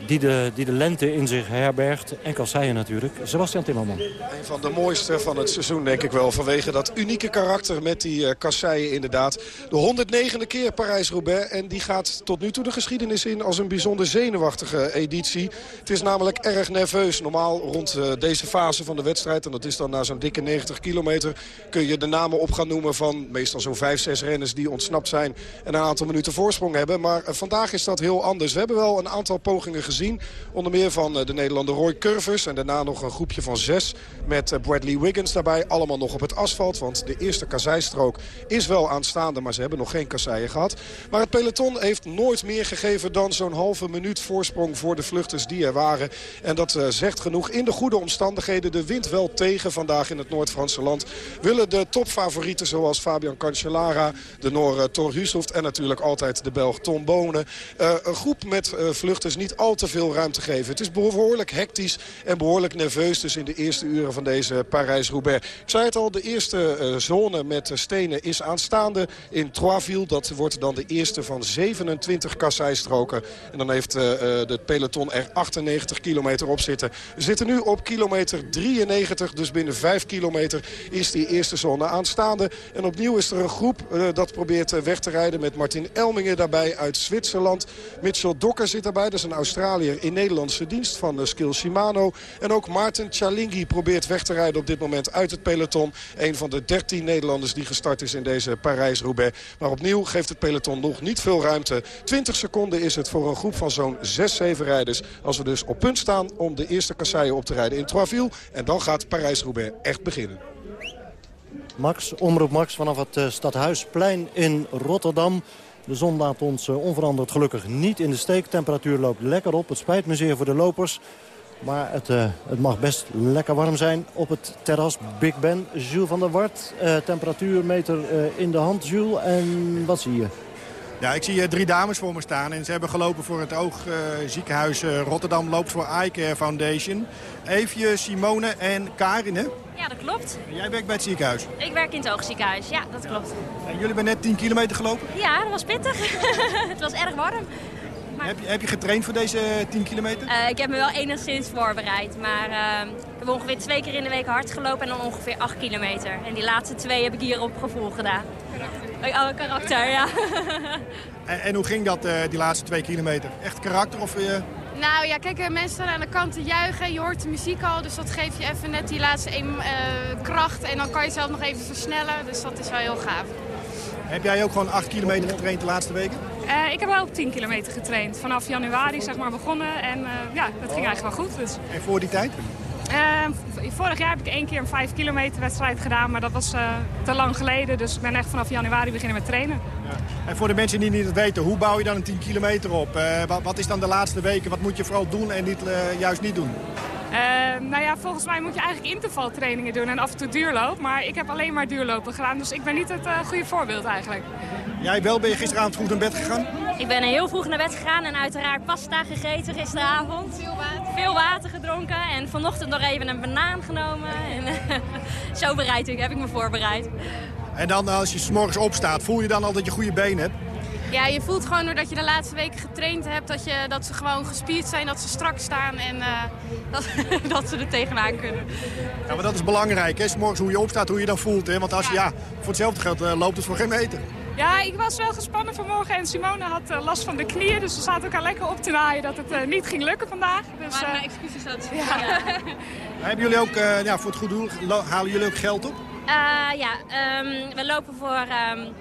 Die de, die de lente in zich herbergt. En kasseien natuurlijk. Sebastian Timmerman. Een van de mooiste van het seizoen, denk ik wel. Vanwege dat unieke karakter met die uh, kasseien inderdaad. De 109e keer Parijs-Roubaix. En die gaat tot nu toe de geschiedenis in als een bijzonder zenuwachtige editie. Het is namelijk erg nerveus. Normaal rond uh, deze fase van de wedstrijd, en dat is dan na zo'n dikke 90 kilometer... kun je de namen op gaan noemen van meestal zo'n 5, 6 renners die ontsnapt zijn... en een aantal minuten voorsprong hebben. Maar uh, vandaag is dat heel anders. We hebben wel een aantal pogingen gezien gezien. Onder meer van de Nederlander Roy Curvers. En daarna nog een groepje van zes met Bradley Wiggins daarbij. Allemaal nog op het asfalt. Want de eerste kasseistrook is wel aanstaande. Maar ze hebben nog geen kasseien gehad. Maar het peloton heeft nooit meer gegeven dan zo'n halve minuut voorsprong voor de vluchters die er waren. En dat uh, zegt genoeg. In de goede omstandigheden. De wind wel tegen vandaag in het Noord-Franse land. Willen de topfavorieten zoals Fabian Cancellara, de Noor Thor en natuurlijk altijd de Belg Tom Bonen. Een groep met vluchters niet al te veel ruimte geven. Het is behoorlijk hectisch en behoorlijk nerveus dus in de eerste uren van deze Parijs-Roubaix. Ik zei het al, de eerste uh, zone met stenen is aanstaande in Troisville. Dat wordt dan de eerste van 27 kasseistroken. En dan heeft uh, de peloton er 98 kilometer op zitten. We zitten nu op kilometer 93, dus binnen 5 kilometer is die eerste zone aanstaande. En opnieuw is er een groep dat probeert weg te rijden met Martin Elmingen daarbij uit Zwitserland. Mitchell Dokker zit daarbij, dat is een In Nederlandse dienst van uh, Skill Shimano. En ook Maarten Chalingi probeert weg te rijden op dit moment uit het peloton. Een van de 13 Nederlanders die gestart is in deze Parijs-Roubaix. Maar opnieuw geeft het peloton nog niet veel ruimte. 20 seconden is het voor een groep van zo'n 6, 7 rijders. Als we dus op punt staan om de eerste kasseien op te rijden in Troisville. En dan gaat Parijs-Roubaix echt beginnen. Max, omroep Max vanaf het uh, Stadhuisplein in Rotterdam. De zon laat ons uh, onveranderd gelukkig niet in de steek. Temperatuur loopt lekker op. Het spijt me zeer voor de lopers. Maar het, uh, het mag best lekker warm zijn op het terras Big Ben. Jules van der Wart, uh, temperatuurmeter in de hand. Jules, en wat zie je? Ja, ik zie drie dames voor me staan. En ze hebben gelopen voor het Oogziekenhuis Rotterdam. Loopt voor iCare Foundation. Eefje, Simone en Karin, hè? Ja, dat klopt. En jij werkt bij het ziekenhuis? Ik werk in het oogziekenhuis, ja, dat klopt. En jullie hebben net 10 kilometer gelopen? Ja, dat was pittig. het was erg warm. Maar... Heb, je, heb je getraind voor deze 10 kilometer? Uh, ik heb me wel enigszins voorbereid. Maar uh, ik heb ongeveer twee keer in de week hard gelopen en dan ongeveer 8 kilometer. En die laatste twee heb ik hier op gevoel gedaan. Oh, karakter, ja. en, en, hoe ging dat, uh, die laatste twee kilometer? Echt karakter of... Nou ja, kijk, mensen staan aan de kant te juichen. Je hoort de muziek al, dus dat geeft je even net die laatste een, uh, kracht. En dan kan je zelf nog even versnellen, dus dat is wel heel gaaf. Heb jij ook gewoon 8 kilometer getraind de laatste weken? Uh, ik heb wel op 10 kilometer getraind. Vanaf januari zeg maar begonnen en uh, ja, dat ging eigenlijk wel goed. Dus. En voor die tijd? Uh, vorig jaar heb ik één keer een 5 kilometer wedstrijd gedaan, maar dat was uh, te lang geleden. Dus ik ben echt vanaf januari beginnen met trainen. Ja. En voor de mensen die niet weten, hoe bouw je dan een 10 kilometer op? Uh, wat, wat, is dan de laatste weken? Wat moet je vooral doen en niet, juist niet doen? Uh, nou ja, volgens mij moet je eigenlijk intervaltrainingen doen en af en toe duurloop. Maar ik heb alleen maar duurlopen gedaan, dus ik ben niet het uh, goede voorbeeld eigenlijk. Jij wel, ben je gisteravond vroeg naar bed gegaan? Ik ben heel vroeg naar bed gegaan en uiteraard pasta gegeten gisteravond. Veel water. Veel water gedronken en vanochtend nog even een banaan genomen. En, zo bereid ik, heb ik me voorbereid. En dan als je 's morgens opstaat, voel je dan al dat je goede benen hebt? Ja, je voelt gewoon doordat je de laatste weken getraind hebt... dat, je, dat ze gewoon gespierd zijn, dat ze strak staan en uh, dat, dat ze er tegenaan kunnen. Ja, maar dat is belangrijk, hè? 's morgens hoe je opstaat, hoe je dan voelt. Hè? Want als je, ja, voor hetzelfde geld uh, loopt het voor geen meter. Ja, ik was wel gespannen vanmorgen en Simone had uh, last van de knieën. Dus we zaten elkaar lekker op te naaien dat het uh, niet ging lukken vandaag. Dus, maar mijn excuses dat eh, ja. ja. Hebben jullie ook, uh, ja, voor het goed doel, halen jullie ook geld op? Uh, ja, um, we lopen voor um,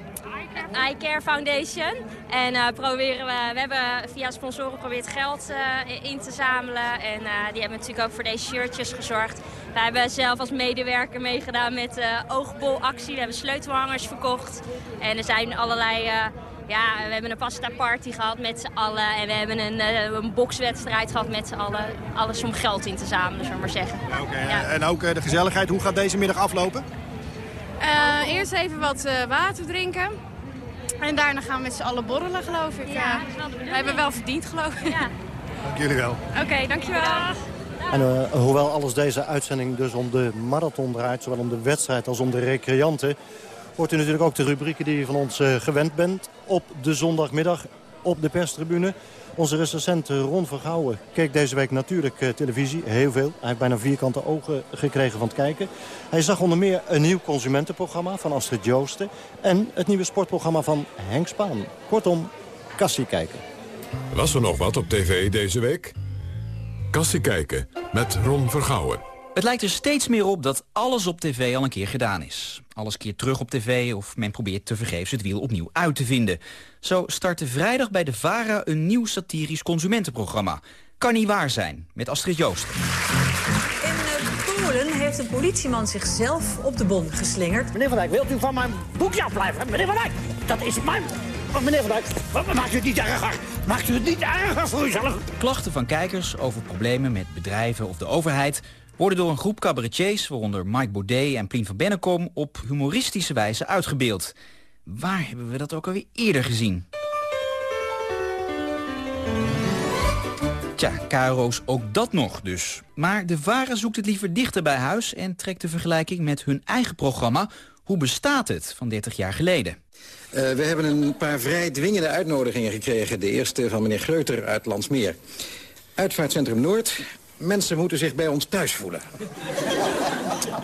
iCare Foundation. En uh, proberen we, we hebben via sponsoren geprobeerd geld uh, in te zamelen. En die hebben natuurlijk ook voor deze shirtjes gezorgd. We hebben zelf als medewerker meegedaan met de oogbolactie. We hebben sleutelhangers verkocht. En er zijn allerlei ja, we hebben een pasta party gehad met z'n allen. En we hebben een, uh, een bokswedstrijd gehad met z'n allen. Alles om geld in te zamelen, zullen we maar zeggen. Oké, ja. en ook de gezelligheid. Hoe gaat deze middag aflopen? Uh, eerst even wat water drinken. En daarna gaan we met z'n allen borrelen, geloof ik. Ja, we hebben wel verdiend, geloof ik. Ja. Dank jullie wel. Oké, okay, dankjewel. En uh, hoewel alles deze uitzending dus om de marathon draait... zowel om de wedstrijd als om de recreanten hoort u natuurlijk ook de rubrieken die u van ons uh, gewend bent. Op de zondagmiddag op de perstribune. Onze recensent Ron Vergouwen keek deze week natuurlijk uh, televisie. Heel veel. Hij heeft bijna vierkante ogen gekregen van het kijken. Hij zag onder meer een nieuw consumentenprogramma van Astrid Joosten. En het nieuwe sportprogramma van Henk Spaan. Kortom, kassie kijken. Was er nog wat op tv deze week? Kassie kijken met Ron Vergouwen. Het lijkt er steeds meer op dat alles op tv al een keer gedaan is. Alles keer terug op tv of men probeert tevergeefs het wiel opnieuw uit te vinden. Zo startte vrijdag bij de VARA een nieuw satirisch consumentenprogramma. Kan niet waar zijn, met Astrid Joost. In uh, Polen heeft een politieman zichzelf op de bon geslingerd. Meneer Van Dijk, wilt u van mijn boekje afblijven? Meneer Van Dijk, dat is mijn... Oh, meneer Van Dijk, maakt u het niet erger? Maakt u het niet erger voor uzelf? Klachten van kijkers over problemen met bedrijven of de overheid worden door een groep cabaretiers, waaronder Mike Baudet en Plien van Bennekom, op humoristische wijze uitgebeeld. Waar hebben we dat ook alweer eerder gezien? Tja, KRO's ook dat nog dus. Maar de Vara zoekt het liever dichter bij huis... en trekt de vergelijking met hun eigen programma... Hoe bestaat het van 30 jaar geleden? Uh, we hebben een paar vrij dwingende uitnodigingen gekregen. De eerste van meneer Greuter uit Landsmeer. Uitvaartcentrum Noord, Mensen moeten zich bij ons thuis voelen.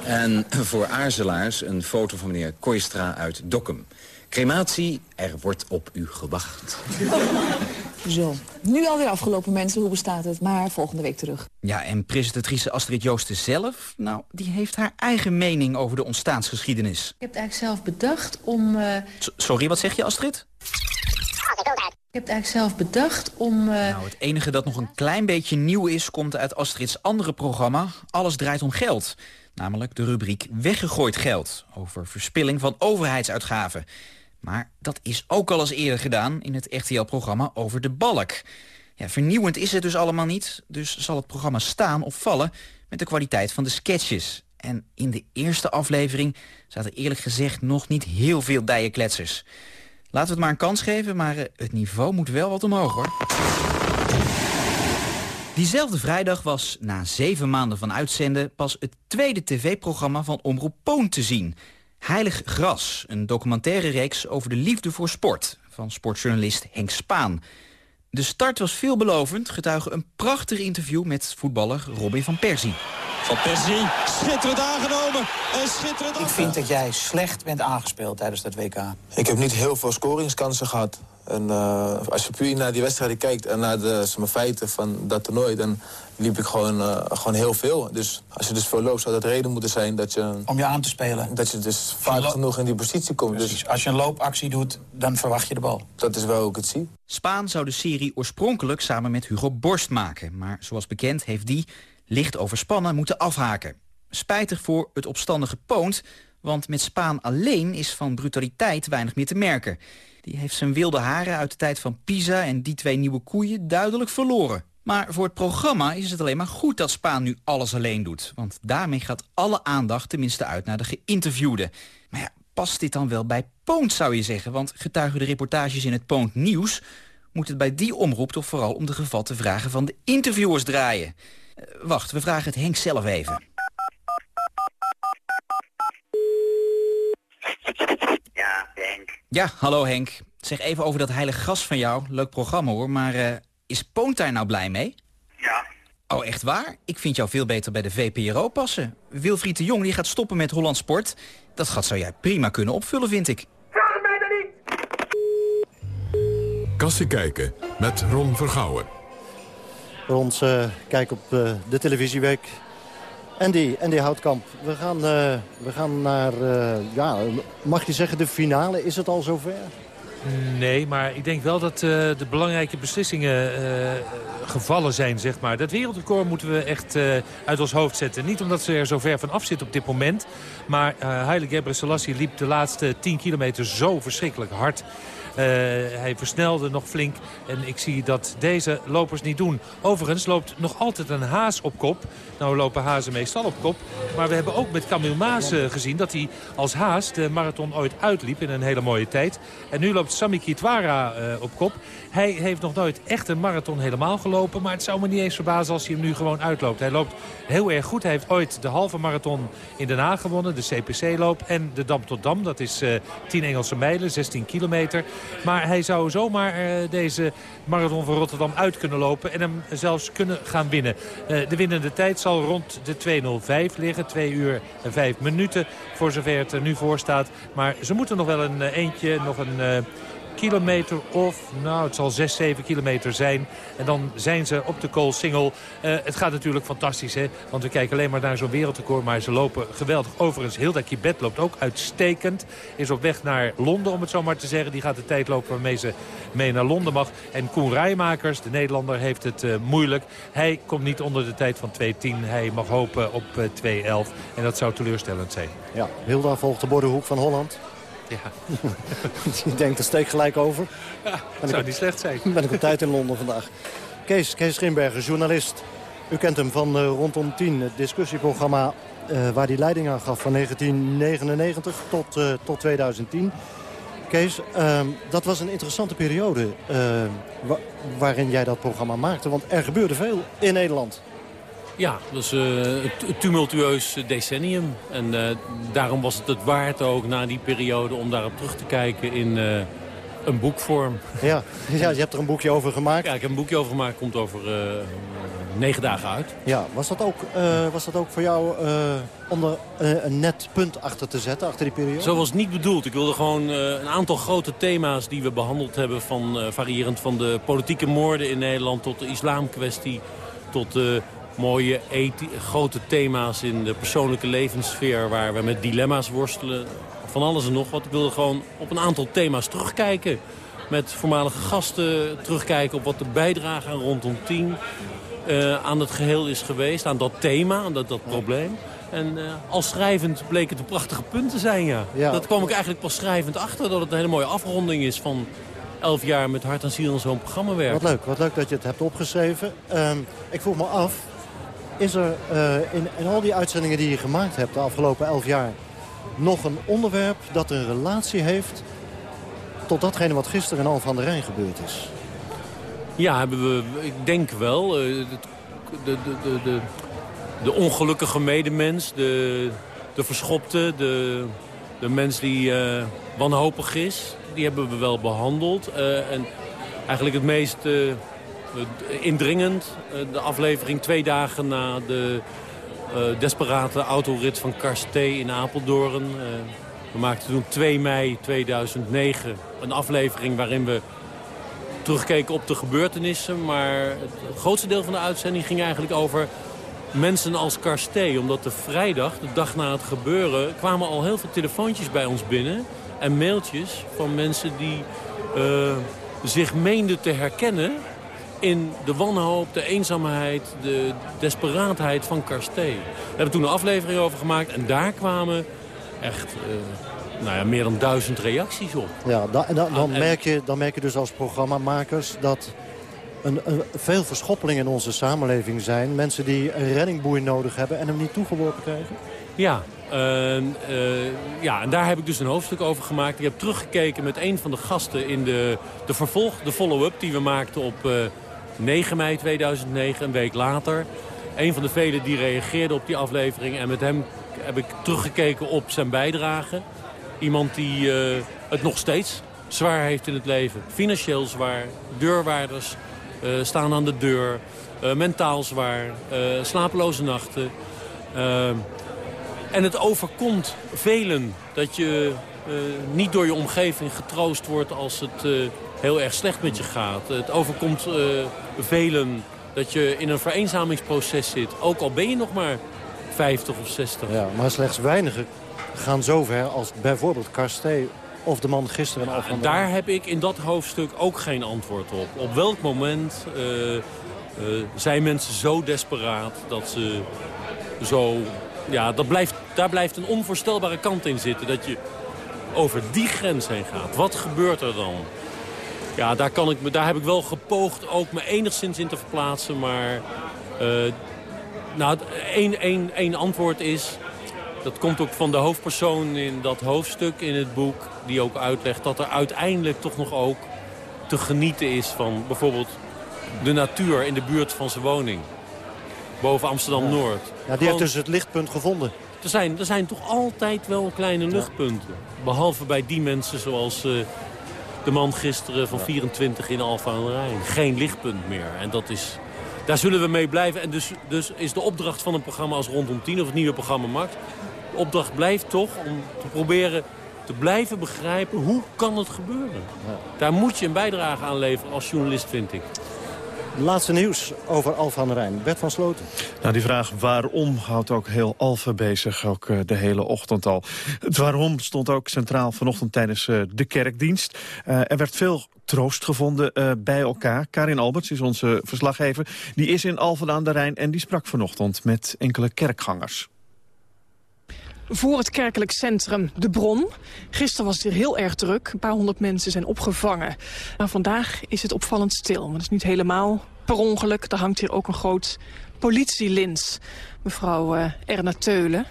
En voor aarzelaars een foto van meneer Koistra uit Dokkum. Crematie, er wordt op u gewacht. Zo, nu alweer afgelopen mensen, hoe bestaat het? Maar volgende week terug. Ja, en presentatrice Astrid Joosten zelf, nou, die heeft haar eigen mening over de ontstaansgeschiedenis. Ik heb het eigenlijk zelf bedacht om... Uh... Sorry, wat zeg je, Astrid? Ik heb het eigenlijk zelf bedacht om... Uh... Nou, het enige dat nog een klein beetje nieuw is... komt uit Astrid's andere programma. Alles draait om geld. Namelijk de rubriek Weggegooid geld. Over verspilling van overheidsuitgaven. Maar dat is ook al eens eerder gedaan in het RTL-programma Over de Balk. Ja, vernieuwend is het dus allemaal niet. Dus zal het programma staan of vallen met de kwaliteit van de sketches. En in de eerste aflevering zaten eerlijk gezegd nog niet heel veel dijenkletsers. Laten we het maar een kans geven, maar eh, het niveau moet wel wat omhoog, hoor. Diezelfde vrijdag was, na zeven maanden van uitzenden... pas het tweede tv-programma van Omroep Poon te zien. Heilig Gras, een documentaire reeks over de liefde voor sport... van sportjournalist Henk Spaan. De start was veelbelovend, getuige een prachtig interview... met voetballer Robin van Persie. Van Persie, schitterend aangenomen en schitterend Ik vind dat jij slecht bent aangespeeld tijdens dat WK. Ik heb niet heel veel scoringskansen gehad. En uh, als je puur naar die wedstrijden kijkt en naar de mijn feiten van dat toernooi... dan liep ik gewoon, uh, gewoon heel veel. Dus als je dus veel loopt, zou dat reden moeten zijn dat je... Om je aan te spelen? Dat je dus vaak genoeg in die positie komt. Dus als je een loopactie doet, dan verwacht je de bal. Dat is wel hoe ik het zie. Spaan zou de serie oorspronkelijk samen met Hugo Borst maken. Maar zoals bekend heeft die licht overspannen moeten afhaken. Spijtig voor het opstandige Poont, want met Spaan alleen is van brutaliteit weinig meer te merken. Die heeft zijn wilde haren uit de tijd van Pisa en die twee nieuwe koeien duidelijk verloren. Maar voor het programma is het alleen maar goed dat Spaan nu alles alleen doet. Want daarmee gaat alle aandacht tenminste uit naar de geïnterviewde. Maar ja, past dit dan wel bij Poont zou je zeggen? Want getuigen de reportages in het Poont Nieuws... moet het bij die omroep toch vooral om de gevatte vragen van de interviewers draaien. Uh, wacht, we vragen het Henk zelf even. Ja, Henk. Ja, hallo Henk. Zeg even over dat heilige gas van jou. Leuk programma hoor, maar uh, is Poont daar nou blij mee? Ja. Oh, echt waar? Ik vind jou veel beter bij de VPRO passen. Wilfried de Jong die gaat stoppen met Holland Sport. Dat gat zou jij prima kunnen opvullen, vind ik. Vraag mij dan niet! Kassie kijken met Ron Vergouwen. Rond uh, kijk op uh, de televisieweek Andy, Andy Houtkamp, we gaan, uh, we gaan naar, uh, ja, mag je zeggen de finale? Is het al zover? Nee, maar ik denk wel dat uh, de belangrijke beslissingen gevallen zijn, zeg maar. Dat wereldrecord moeten we echt uit ons hoofd zetten. Niet omdat ze er zo ver van af zitten op dit moment. Maar Haile Gebrselassie liep de laatste 10 kilometer zo verschrikkelijk hard. Uh, hij versnelde nog flink en ik zie dat deze lopers niet doen. Overigens loopt nog altijd een haas op kop. Nou lopen hazen meestal op kop. Maar we hebben ook met Camille Maas uh, gezien dat hij als haas de marathon ooit uitliep in een hele mooie tijd. En nu loopt Sami Kitwara uh, op kop. Hij heeft nog nooit echt een marathon helemaal gelopen. Maar het zou me niet eens verbazen als hij hem nu gewoon uitloopt. Hij loopt heel erg goed. Hij heeft ooit de halve marathon in Den Haag gewonnen. De CPC-loop en de Dam tot Dam. Dat is uh, 10 Engelse mijlen, 16 kilometer. Maar hij zou zomaar uh, deze marathon van Rotterdam uit kunnen lopen. En hem zelfs kunnen gaan winnen. Uh, de winnende tijd zal rond de 2.05 liggen. 2 uur en 5 minuten voor zover het er nu voor staat. Maar ze moeten nog wel een eentje, nog een kilometer of, nou het zal 6, 7 kilometer zijn. En dan zijn ze op de Koolsingel. Uh, het gaat natuurlijk fantastisch, hè? want we kijken alleen maar naar zo'n wereldrecord. Maar ze lopen geweldig. Overigens, Hilda Kibet loopt ook uitstekend. Is op weg naar Londen, om het zo maar te zeggen. Die gaat de tijd lopen waarmee ze mee naar Londen mag. En Koen Rijmakers, de Nederlander, heeft het uh, moeilijk. Hij komt niet onder de tijd van 2.10. Hij mag hopen op uh, 2.11. En dat zou teleurstellend zijn. Ja, Hilda volgt de bordenhoek van Holland. Ja. Je denkt er steek gelijk over. Ja, dat zou niet slecht zijn. Ben ik op tijd in Londen vandaag. Kees, Kees Schimberger, journalist. U kent hem van uh, Rondom 10, het discussieprogramma uh, waar hij leiding aan gaf van 1999 tot, uh, tot 2010. Kees, uh, dat was een interessante periode wa waarin jij dat programma maakte. Want er gebeurde veel in Nederland. Ja, dat was uh, een tumultueus decennium. En uh, daarom was het het waard ook na die periode om daarop terug te kijken in uh, een boekvorm. Ja. ja, je hebt er een boekje over gemaakt. Ja, ik heb een boekje over gemaakt. Komt over negen dagen uit. Ja, was dat ook, was dat ook voor jou om er een net punt achter te zetten, achter die periode? Zo was het niet bedoeld. Ik wilde gewoon een aantal grote thema's die we behandeld hebben... van variërend van de politieke moorden in Nederland tot de islamkwestie... tot mooie grote thema's in de persoonlijke levenssfeer... waar we met dilemma's worstelen, van alles en nog wat. Ik wilde gewoon op een aantal thema's terugkijken. Met voormalige gasten terugkijken op wat de bijdrage aan rondom 10 uh, aan het geheel is geweest. Aan dat thema, aan dat, dat probleem. En uh, als schrijvend bleek het een prachtige punt te zijn, ja. ja. Dat kwam ik eigenlijk pas schrijvend achter. Dat het een hele mooie afronding is van elf jaar met hart en ziel in zo'n programma werken. Wat leuk, wat leuk dat je het hebt opgeschreven. Um, ik vroeg me af, is er uh, in, in al die uitzendingen die je gemaakt hebt de afgelopen elf jaar... nog een onderwerp dat een relatie heeft tot datgene wat gisteren in Alphen aan de Rijn gebeurd is? Ja, hebben we, ik denk wel. Uh, de, de, de, de, ongelukkige medemens, de, de verschopte, de, de mens die uh, wanhopig is... die hebben we wel behandeld. en eigenlijk het meest indringend. de aflevering twee dagen na de uh, desperate autorit van Karst in Apeldoorn. We maakten toen 2 mei 2009 een aflevering waarin we terugkeken op de gebeurtenissen. Maar het grootste deel van de uitzending ging eigenlijk over mensen als Karsté. Omdat de vrijdag, de dag na het gebeuren, kwamen al heel veel telefoontjes bij ons binnen. En mailtjes van mensen die zich meenden te herkennen in de wanhoop, de eenzaamheid, de desperaatheid van Karsté. We hebben toen een aflevering over gemaakt en daar kwamen echt uh, nou ja, meer dan duizend reacties op. Ja, da, dan, en, merk je, dan merk je dus als programmamakers dat een, een, veel verschoppeling in onze samenleving zijn. Mensen die een reddingboei nodig hebben en hem niet toegeworpen krijgen. Ja, uh, uh, ja, en daar heb ik dus een hoofdstuk over gemaakt. Ik heb teruggekeken met een van de gasten in de, de vervolg, de follow-up die we maakten op... Uh, 9 mei 2009, een week later. Een van de velen die reageerde op die aflevering. En met hem heb ik teruggekeken op zijn bijdrage. Iemand die uh, het nog steeds zwaar heeft in het leven. Financieel zwaar, deurwaarders uh, staan aan de deur. Uh, mentaal zwaar, slapeloze nachten. en het overkomt velen dat je niet door je omgeving getroost wordt als het heel erg slecht met je gaat. Het overkomt uh, velen dat je in een vereenzamingsproces zit. Ook al ben je nog maar 50 of 60. Ja, maar slechts weinigen gaan zover als bijvoorbeeld Karsté of de man gisteren. Ja, en daar heb ik in dat hoofdstuk ook geen antwoord op. Op welk moment uh, uh, zijn mensen zo desperaat dat ze zo... Ja, dat blijft, daar blijft een onvoorstelbare kant in zitten. Dat je over die grens heen gaat. Wat gebeurt er dan? Ja, daar, kan ik, daar heb ik wel gepoogd ook me enigszins in te verplaatsen. Maar uh, nou, één, één, één antwoord is... Dat komt ook van de hoofdpersoon in dat hoofdstuk in het boek. Die ook uitlegt dat er uiteindelijk toch nog ook te genieten is van bijvoorbeeld de natuur in de buurt van zijn woning. Boven Amsterdam-Noord. Ja. ja, die heeft dus het lichtpunt gevonden. Er zijn, er zijn toch altijd wel kleine luchtpunten. Behalve bij die mensen zoals uh, de man gisteren van 24 in Alfa aan de Rijn. Geen lichtpunt meer. En dat is, daar zullen we mee blijven. En dus, dus is de opdracht van een programma als Rondom 10 of het nieuwe programma Max... de opdracht blijft toch om te proberen te blijven begrijpen hoe kan het gebeuren. Daar moet je een bijdrage aan leveren als journalist, vind ik. Laatste nieuws over Alfa aan de Rijn. Bert van Sloten. Nou, die vraag waarom houdt ook heel Alfa bezig, ook uh, de hele ochtend al. Het waarom stond ook centraal vanochtend tijdens uh, de kerkdienst. Uh, er werd veel troost gevonden bij elkaar. Karin Alberts is onze verslaggever. Die is in Alphen aan de Rijn en die sprak vanochtend met enkele kerkgangers voor het kerkelijk centrum De Bron. Gisteren was het hier heel erg druk. Een paar honderd mensen zijn opgevangen. Maar vandaag is het opvallend stil. Maar dat is niet helemaal per ongeluk. Er hangt hier ook een groot politielins. Mevrouw uh, Erna Teulen.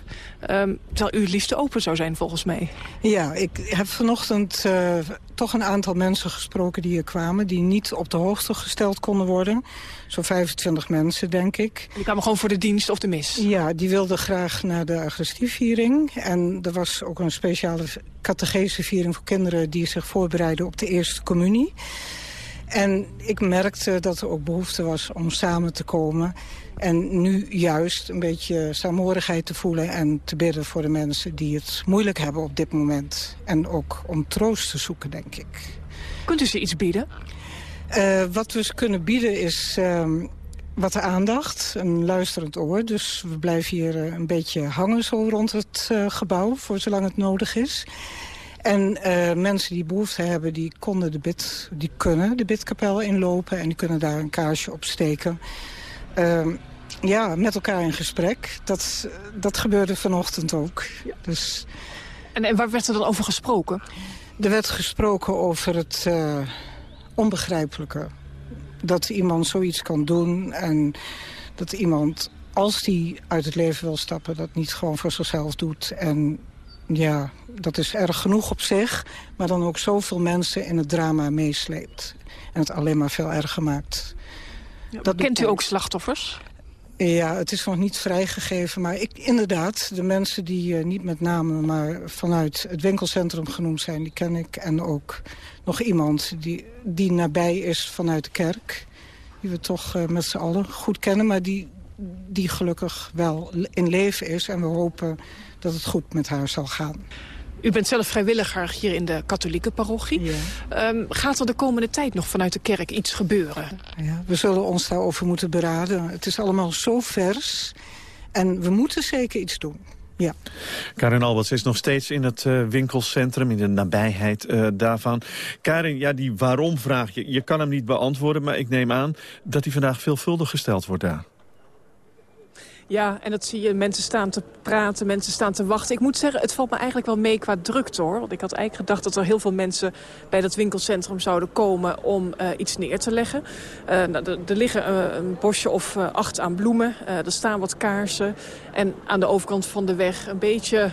Um, terwijl u het liefst open zou zijn volgens mij. Ja, ik heb vanochtend uh, toch een aantal mensen gesproken die hier kwamen... die niet op de hoogte gesteld konden worden. Zo'n 25 mensen, denk ik. Die kwamen gewoon voor de dienst of de mis? Ja, die wilden graag naar de agressiefviering. En er was ook een speciale catecheseviering voor kinderen... die zich voorbereiden op de eerste communie. En ik merkte dat er ook behoefte was om samen te komen... En nu juist een beetje saamhorigheid te voelen en te bidden voor de mensen die het moeilijk hebben op dit moment. En ook om troost te zoeken, denk ik. Kunt u ze iets bieden? Uh, wat we ze kunnen bieden is uh, wat aandacht, een luisterend oor. Dus we blijven hier uh, een beetje hangen zo rond het uh, gebouw, voor zolang het nodig is. En mensen die behoefte hebben, die, konden de bid, die kunnen de bidkapel inlopen... en die kunnen daar een kaarsje op steken... Uh, ja, met elkaar in gesprek. Dat, dat gebeurde vanochtend ook. Dus... En, en waar werd er dan over gesproken? Er werd gesproken over het uh, onbegrijpelijke. Dat iemand zoiets kan doen en dat iemand, als die uit het leven wil stappen... dat niet gewoon voor zichzelf doet. En ja, dat is erg genoeg op zich. Maar dan ook zoveel mensen in het drama meesleept. En het alleen maar veel erger maakt. Dat kent u ook slachtoffers? Ja, het is nog niet vrijgegeven. Maar ik, inderdaad, de mensen die uh, niet met name... maar vanuit het winkelcentrum genoemd zijn, die ken ik. En ook nog iemand die, die nabij is vanuit de kerk. Die we toch uh, met z'n allen goed kennen. Maar die, die gelukkig wel in leven is. En we hopen dat het goed met haar zal gaan. U bent zelf vrijwilliger hier in de katholieke parochie. Ja. Um, gaat er de komende tijd nog vanuit de kerk iets gebeuren? Ja, we zullen ons daarover moeten beraden. Het is allemaal zo vers. En we moeten zeker iets doen. Ja. Karin Alberts is nog steeds in het uh, winkelcentrum, in de nabijheid uh, daarvan. Karin, ja, die waarom-vraag, je, je kan hem niet beantwoorden... maar ik neem aan dat die vandaag veelvuldig gesteld wordt daar. Ja, en dat zie je. Mensen staan te praten, mensen staan te wachten. Ik moet zeggen, het valt me eigenlijk wel mee qua drukte, hoor. Want ik had eigenlijk gedacht dat er heel veel mensen bij dat winkelcentrum zouden komen om uh, iets neer te leggen. Uh, nou, er liggen uh, een bosje of acht aan bloemen. er staan wat kaarsen. En aan de overkant van de weg een beetje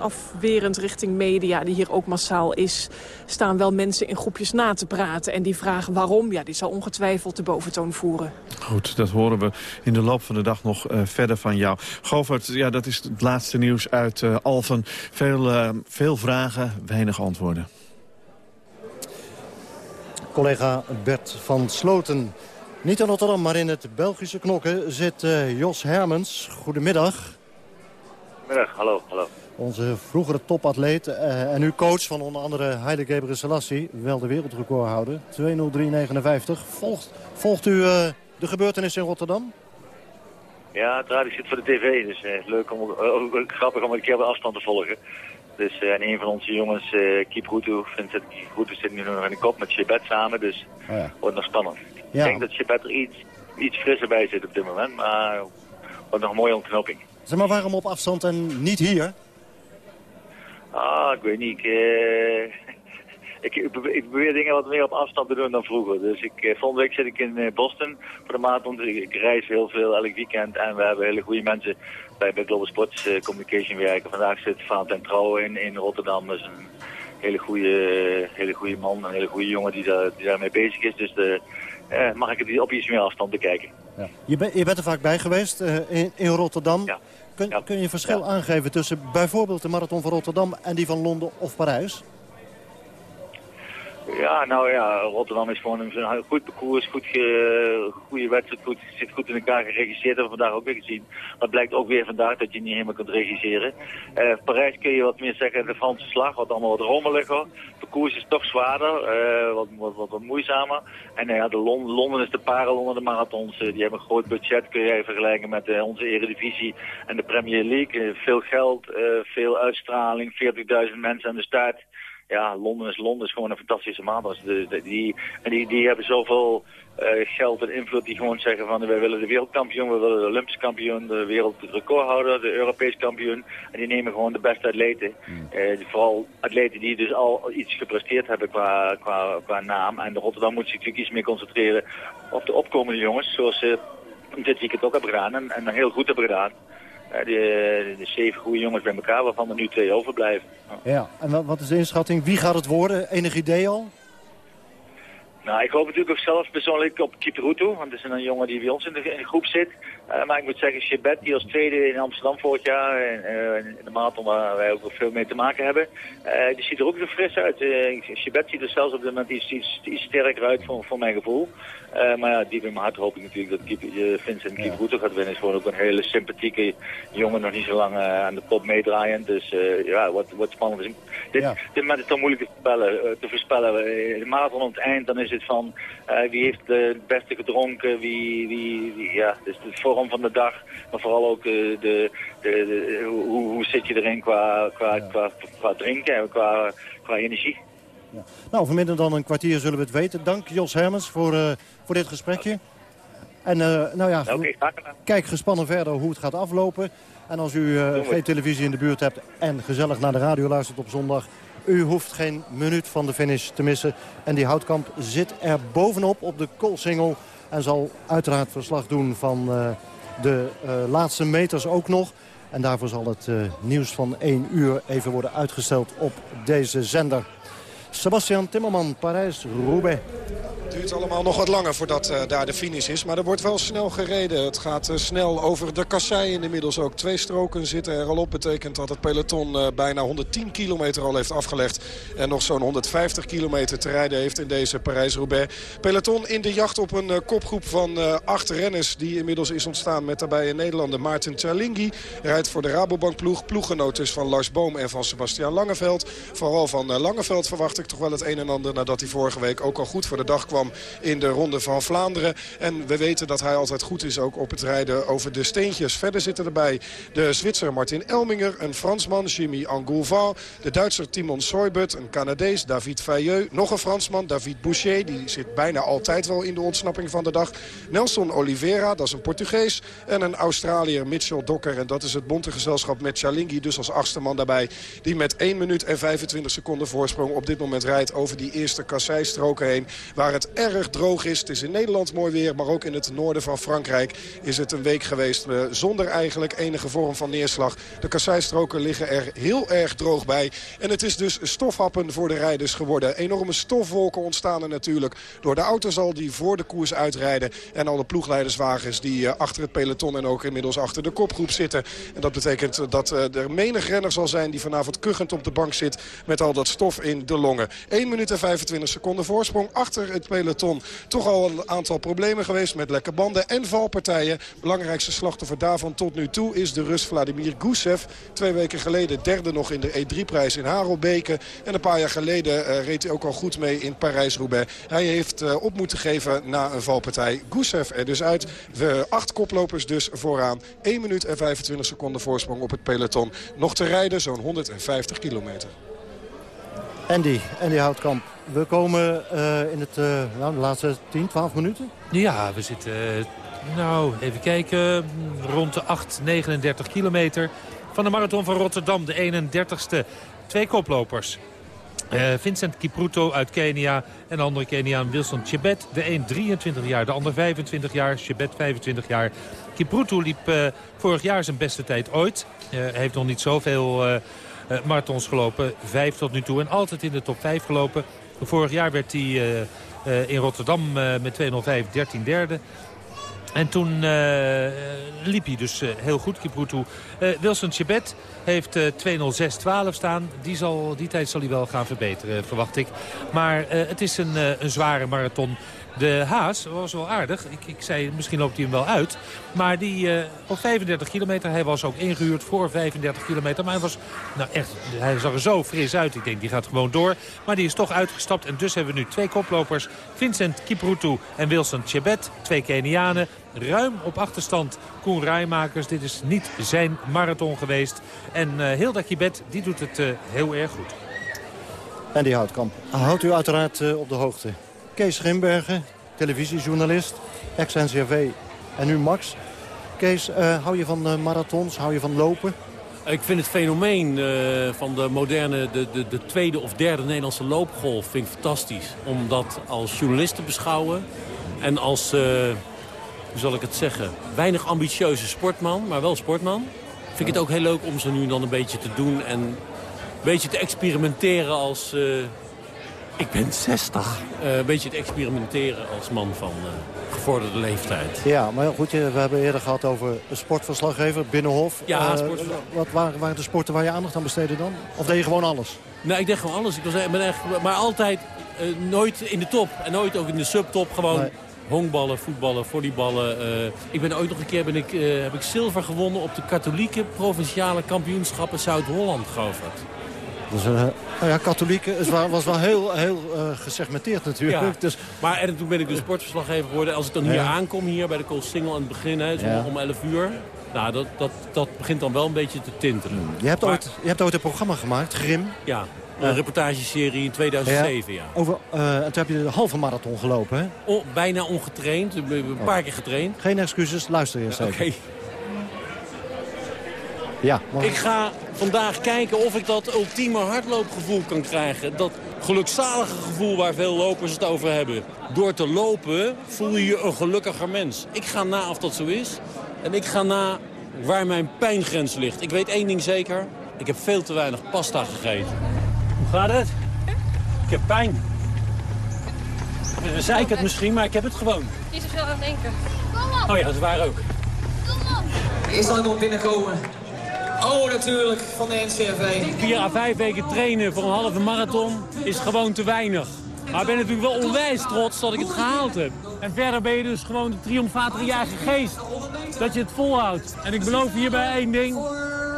afwerend richting media, die hier ook massaal is... staan wel mensen in groepjes na te praten. En die vraag waarom, ja, die zal ongetwijfeld de boventoon voeren. Goed, dat horen we in de loop van de dag nog uh, verder van jou. Govert, ja, dat is het laatste nieuws uit uh, Alphen. Veel, veel vragen, weinig antwoorden. Collega Bert van Sloten. Niet in Rotterdam, maar in het Belgische knokken zit Jos Hermens. Goedemiddag. Goedemiddag, hallo, hallo. Onze vroegere topatleet uh, en nu coach van onder andere Haile Gebre Selassie. Wel de wereldrecord houden. 2.03.59. Volgt, volgt u uh, de gebeurtenis in Rotterdam? Ja, uiteraard, ik zit voor de tv, dus eh, leuk om, eh, ook grappig om een keer op afstand te volgen. Dus eh, en een van onze jongens, eh Kiep Rutu, Vincent Kiep Rutu zit nu nog in de kop met Chibet samen, dus Oh ja. wordt nog spannend. Ja. Ik denk dat Chibet er iets, iets frisser bij zit op dit moment, maar wordt nog een mooie ontknoping. Zeg maar, waarom op afstand en niet hier? Ah, ik weet niet. Ik, eh, ik, ik, probeer- ik probeer dingen wat meer op afstand te doen dan vroeger. Dus ik, eh, volgende week zit ik in eh, Boston voor de marathon. Ik, ik reis heel veel elk weekend en we hebben hele goede mensen bij, bij Global Sports Communication werken. Vandaag zit Valentijn Trouwen in, in Rotterdam. Dat is een hele goede, hele goede man, een hele goede jongen die, daar, die daarmee bezig is. Dus de, mag ik het op iets meer afstand bekijken. Je, bent je bent er vaak bij geweest in, in Rotterdam. Kun, kun je verschil aangeven tussen bijvoorbeeld de marathon van Rotterdam... en die van Londen of Parijs? Ja, nou ja, Rotterdam is gewoon een, goed parcours, goed ge, goede wedstrijd, goed, zit goed in elkaar geregisseerd. hebben we vandaag ook weer gezien. Het blijkt ook weer vandaag dat je niet helemaal kunt regisseren. Eh, Parijs kun je wat meer zeggen, de Franse slag, wat allemaal wat rommeliger. Het parcours is toch zwaarder, eh, wat, wat, wat, moeizamer. En nou ja, de Lon- Londen is de parel onder de marathons. Eh, die hebben een groot budget, kun je vergelijken met eh, onze Eredivisie en de Premier League. Eh, veel geld, eh, veel uitstraling, 40.000 mensen aan de start ja, Londen is Londen is gewoon een fantastische marathon. Dus de- die, en die, die hebben zoveel eh, geld en invloed die gewoon zeggen van wij willen de wereldkampioen, we willen de Olympisch kampioen, de wereldrecordhouder, de Europees kampioen. En die nemen gewoon de beste atleten. Eh, vooral atleten die dus al iets gepresteerd hebben qua, qua, qua naam. En de Rotterdam moet zich natuurlijk iets meer concentreren op de opkomende jongens, zoals ze dit weekend ook hebben gedaan en, en heel goed hebben gedaan. Eh, de, de zeven goede jongens bij elkaar, waarvan er nu twee overblijven. Ja. En wat, wat is de inschatting? Wie gaat het worden? Enig idee al? Nou, ik hoop natuurlijk ook zelf persoonlijk op Kiperutu, want dat is een jongen die bij ons in de, in de groep zit. Eh, maar ik moet zeggen, Chibet, die als tweede in Amsterdam vorig jaar, eh, in de marathon waar wij ook wel veel mee te maken hebben, eh, die ziet er ook weer fris uit. Chibet ziet er zelfs op dit moment iets, iets, iets sterker uit voor, voor mijn gevoel. Maar ja, diep in mijn hart hoop ik natuurlijk dat Kiep, eh, Vincent Kiperutu gaat winnen. is gewoon ook een hele sympathieke jongen, nog niet zo lang aan de kop meedraaiend. Dus ja, wat, wat spannend is. Dit, dit moment is dan moeilijk te voorspellen. te voorspellen. De marathon op het eind, dan is het van eh, wie heeft het beste gedronken, wie, wie, wie- ja, dus de vorm van de dag, maar vooral ook eh, de, de, de, hoe, hoe zit je erin qua, qua, qua, qua drinken en qua, qua energie. Nou, voor minder dan een kwartier zullen we het weten. Dank Jos Hermens voor, eh, voor dit gesprekje. En nou ja, kijk gespannen verder hoe het gaat aflopen. En als u we. geen televisie in de buurt hebt en gezellig naar de radio luistert op zondag... u hoeft geen minuut van de finish te missen. En die Houtkamp zit er bovenop op de koolsingel... en zal uiteraard verslag doen van eh, de eh, laatste meters ook nog. En daarvoor zal het eh, nieuws van 1 uur even worden uitgesteld op deze zender. Sebastian Timmerman, Parijs-Roubaix. Het duurt allemaal nog wat langer voordat eh, daar de finish is. Maar er wordt wel snel gereden. Het gaat eh, snel over de kassei. Inmiddels ook twee stroken zitten er al op. Betekent dat het peloton eh, bijna 110 kilometer al heeft afgelegd. En nog zo'n 150 kilometer te rijden heeft in deze Parijs-Roubaix. Peloton in de jacht op een kopgroep van acht renners. Die inmiddels is ontstaan met daarbij een Nederlander Maarten Terlingi. Rijdt voor de Rabobank ploeg. Ploeggenoot dus van Lars Boom en van Sebastian Langeveld. Vooral van Langeveld verwacht ik toch wel het een en ander. Nadat hij vorige week ook al goed voor de dag kwam in de Ronde van Vlaanderen. En we weten dat hij altijd goed is ook op het rijden over de steentjes. Verder zitten erbij de Zwitser Martin Elminger, een Fransman Jimmy Angoulevent, de Duitser Timon Soybut, een Canadees David Fayeux, nog een Fransman David Boucher, die zit bijna altijd wel in de ontsnapping van de dag. Nelson Oliveira, dat is een Portugees, en een Australiër Mitchell Docker. En dat is het bonte gezelschap met Chalingi, dus als achtste man daarbij, die met 1 minuut en 25 seconden voorsprong op dit moment rijdt over die eerste kasseistroken heen, waar het erg droog is. Het is in Nederland mooi weer, maar ook in het noorden van Frankrijk is het een week geweest eh, zonder eigenlijk enige vorm van neerslag. De kasseistroken liggen er heel erg droog bij. En het is dus stofhappen voor de rijders geworden. Enorme stofwolken ontstaan er natuurlijk door de auto's al die voor de koers uitrijden. En alle ploegleiderswagens die eh, achter het peloton en ook inmiddels achter de kopgroep zitten. En dat betekent dat eh, er menig renner zal zijn die vanavond kuchend op de bank zit met al dat stof in de longen. 1 minuut en 25 seconden voorsprong achter het peloton toch al een aantal problemen geweest met lekke banden en valpartijen. Belangrijkste slachtoffer daarvan tot nu toe is de Rus Vladimir Gusev. Twee weken geleden derde nog in de E3-prijs in Harelbeke. En een paar jaar geleden uh, reed hij ook al goed mee in Parijs-Roubaix. Hij heeft uh, op moeten geven na een valpartij. Gusev er dus uit. We acht koplopers dus vooraan. 1 minuut en 25 seconden voorsprong op het peloton. Nog te rijden, zo'n 150 kilometer. Andy, Andy Houtkamp. We komen uh, in het, uh, nou, de laatste 10, 12 minuten. Ja, we zitten, uh, nou, even kijken, rond de 8, 39 kilometer van de marathon van Rotterdam. De 31ste. Twee koplopers. Vincent Kipruto uit Kenia en de andere Keniaan Wilson Chebet. De een 23 jaar, de ander 25 jaar. Chebet 25 jaar. Kipruto liep vorig jaar zijn beste tijd ooit. Uh, heeft nog niet zoveel marathons gelopen. Vijf tot nu toe en altijd in de top 5 gelopen. Vorig jaar werd hij in Rotterdam met 205 13 derde. En toen uh, liep hij dus uh, heel goed, Kipruto. Uh, Wilson Chebet heeft 2.06.12 staan. Die, zal, die tijd zal hij wel gaan verbeteren, verwacht ik. Maar het is een, een zware marathon. De Haas was wel aardig. Ik, ik zei, misschien loopt hij hem wel uit. Maar die uh, op 35 kilometer, hij was ook ingehuurd voor 35 kilometer. Maar hij, was, nou echt, hij zag er zo fris uit. Ik denk, die gaat gewoon door. Maar die is toch uitgestapt. En dus hebben we nu twee koplopers. Vincent Kiprutu en Wilson Chebet. Twee Kenianen. Ruim op achterstand Koen Rijmakers. Dit is niet zijn marathon geweest. En uh, Hilda Kibet, die doet het uh, heel erg goed. En die Houtkamp. Houdt u uiteraard uh, op de hoogte. Kees Grimbergen, televisiejournalist, ex-NCRV en nu Max. Kees, uh, hou je van uh, marathons, hou je van lopen? Ik vind het fenomeen uh, van de moderne, de, de, de, tweede of derde Nederlandse loopgolf vind ik fantastisch. Om dat als journalist te beschouwen en als, hoe zal ik het zeggen, weinig ambitieuze sportman, maar wel sportman. Vind ik het ook heel leuk om ze nu dan een beetje te doen en een beetje te experimenteren als ik ben 60. Uh, een beetje het experimenteren als man van uh, gevorderde leeftijd. Ja, maar goed, we hebben eerder gehad over een sportverslaggever, Binnenhof. Ja, uh, sportverslaggever. Wat waren, waren de sporten waar je aandacht aan besteedde dan? Of deed je gewoon alles? Nee, ik deed gewoon alles. Ik was, ben echt, maar altijd nooit in de top. En nooit ook in de subtop. Gewoon nee. honkballen, voetballen, volleyballen. ik ben ooit nog een keer ben ik, heb ik zilver gewonnen op de katholieke provinciale kampioenschappen Zuid-Holland, geloof ik. Dus, uh, nou ja, katholiek was, was wel heel, heel uh, gesegmenteerd natuurlijk. Ja. Dus, maar en toen ben ik dus sportverslaggever geworden. Als ik dan hier ja. aankom, hier bij de Koolsingel aan het begin, hè, ja. om 11 uur. Nou, dat, dat, dat begint dan wel een beetje te tintelen. Je hebt, maar, ooit, je hebt ooit een programma gemaakt, Grim. Ja, een reportageserie in 2007, ja. Over, uh, en toen heb je de halve marathon gelopen, hè? O, bijna ongetraind, een paar oh. keer getraind. Geen excuses, luister eerst even. Oké. Okay. Ja, maar... Ik ga vandaag kijken of ik dat ultieme hardloopgevoel kan krijgen. Dat gelukzalige gevoel waar veel lopers het over hebben. Door te lopen voel je je een gelukkiger mens. Ik ga na of dat zo is. En ik ga na waar mijn pijngrens ligt. Ik weet één ding zeker. Ik heb veel te weinig pasta gegeten. Hoe gaat het? Ik heb pijn. Dan zei ik het misschien, maar ik heb het gewoon. Niet zoveel aan denken. Oh ja, dat is waar ook. Eerst dan nog binnenkomen. Oh, natuurlijk, van de NCRV. 4 à 5 weken trainen voor een halve marathon is gewoon te weinig. Maar ik ben natuurlijk wel onwijs trots dat ik het gehaald heb. En verder ben je dus gewoon de triomfator eigen geest. Dat je het volhoudt. En ik beloof hierbij één ding.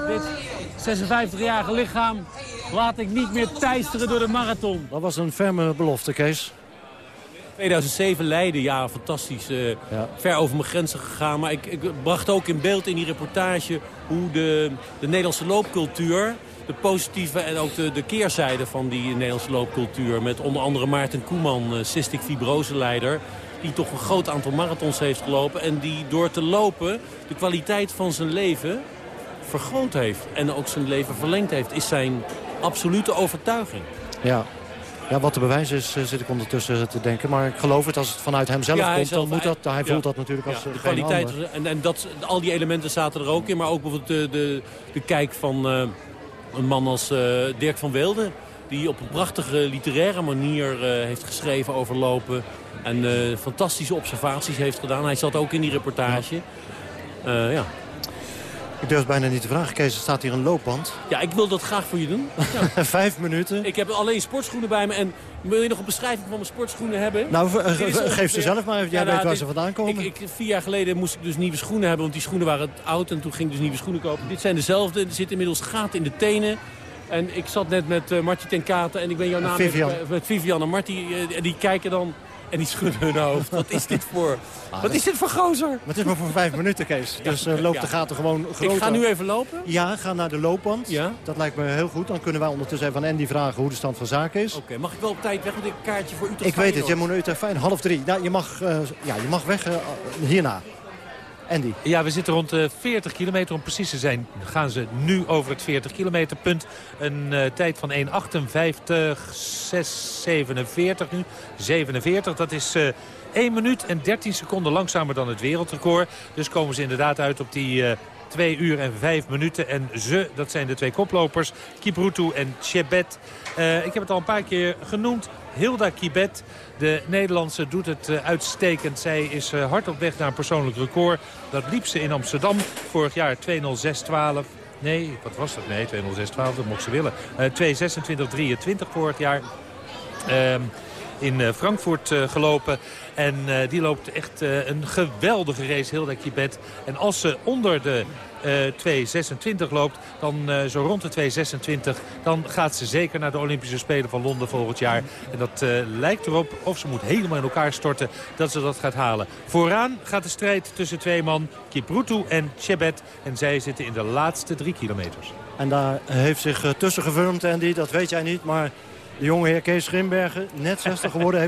Dit 56-jarige lichaam laat ik niet meer teisteren door de marathon. Dat was een ferme belofte, Kees. 2007 Leiden, ja, fantastisch. Uh, ja. Ver over mijn grenzen gegaan. Maar ik, ik, bracht ook in beeld in die reportage hoe de, de Nederlandse loopcultuur... de positieve en ook de, de keerzijde van die Nederlandse loopcultuur... met onder andere Maarten Koeman, uh, cystic fibroseleider... die toch een groot aantal marathons heeft gelopen... en die door te lopen de kwaliteit van zijn leven vergroot heeft. En ook zijn leven verlengd heeft, is zijn absolute overtuiging. Ja, ja, wat te bewijzen is, zit ik ondertussen te denken. Maar ik geloof het, als het vanuit hem zelf ja, komt, zelf, dan moet dat, hij voelt ja, dat natuurlijk als ja, de kwaliteit. En, en dat, al die elementen zaten er ook in. Maar ook bijvoorbeeld de, de, de kijk van uh, een man als uh, Dirk van Weelde. Die op een prachtige literaire manier uh, heeft geschreven over lopen. En fantastische observaties heeft gedaan. Hij zat ook in die reportage. ja. Ik durf bijna niet te vragen, Kees, er staat hier een loopband. Ja, ik wil dat graag voor je doen. Vijf minuten. Ik heb alleen sportschoenen bij me. En wil je nog een beschrijving van mijn sportschoenen hebben? Nou, is geef ze zelf maar even. Jij Ja, nou, weet waar dit- ze vandaan komen. Ik, ik, vier jaar geleden moest ik dus nieuwe schoenen hebben, want die schoenen waren oud. En toen ging ik dus nieuwe schoenen kopen. Dit zijn dezelfde. Er zitten inmiddels gaten in de tenen. En ik zat net met uh, Marty ten Katen en ik ben jouw naam... Vivian. Met, met Vivian en Marty. eh, en die kijken dan en die schudden hun hoofd. Wat is dit voor... Wat is dit voor gozer? Maar het is maar voor vijf minuten, Kees. Dus uh, loop Ja. de gaten gewoon groter. Ik ga nu even lopen. Ja, ga naar de loopband. Ja. Dat lijkt me heel goed. Dan kunnen wij ondertussen even aan Andy vragen hoe de stand van zaken is. Oké, mag ik wel op tijd weg? Want ik heb een kaartje voor Utrecht Ik weet het, jij moet naar Utrecht Fijn. Half drie. Nou, je mag, uh, ja, je mag weg uh, hierna. Ja, we zitten rond de 40 kilometer. Om precies te zijn gaan ze nu over het 40 kilometer punt. Een uh, tijd van 1.58, 6.47 nu. 47, dat is... Uh, 1 minuut en 13 seconden langzamer dan het wereldrecord. Dus komen ze inderdaad uit op die... Uh, 2 uur en 5 minuten. En ze, dat zijn de twee koplopers, Kiprutu en Chebet. Ik heb het al een paar keer genoemd. Hilda Kibet, de Nederlandse, doet het uh, uitstekend. Zij is uh, hard op weg naar een persoonlijk record. Dat liep ze in Amsterdam vorig jaar 2.06.12. Nee, wat was dat? Nee, 2.06.12, dat mocht ze willen. Uh, 2.26.23 vorig jaar. Um, in Frankfurt gelopen. En die loopt echt een geweldige race, Hilda Kibet. En als ze onder de 2.26 loopt, dan zo rond de 2.26... dan gaat ze zeker naar de Olympische Spelen van Londen volgend jaar. En dat lijkt erop, of ze moet helemaal in elkaar storten, dat ze dat gaat halen. Vooraan gaat de strijd tussen twee man, Kiprutu en Chebet. En zij zitten in de laatste drie kilometers. En daar heeft zich tussen gevurmd, Andy, dat weet jij niet, maar... De jonge heer Kees Grimbergen, net 60 geworden,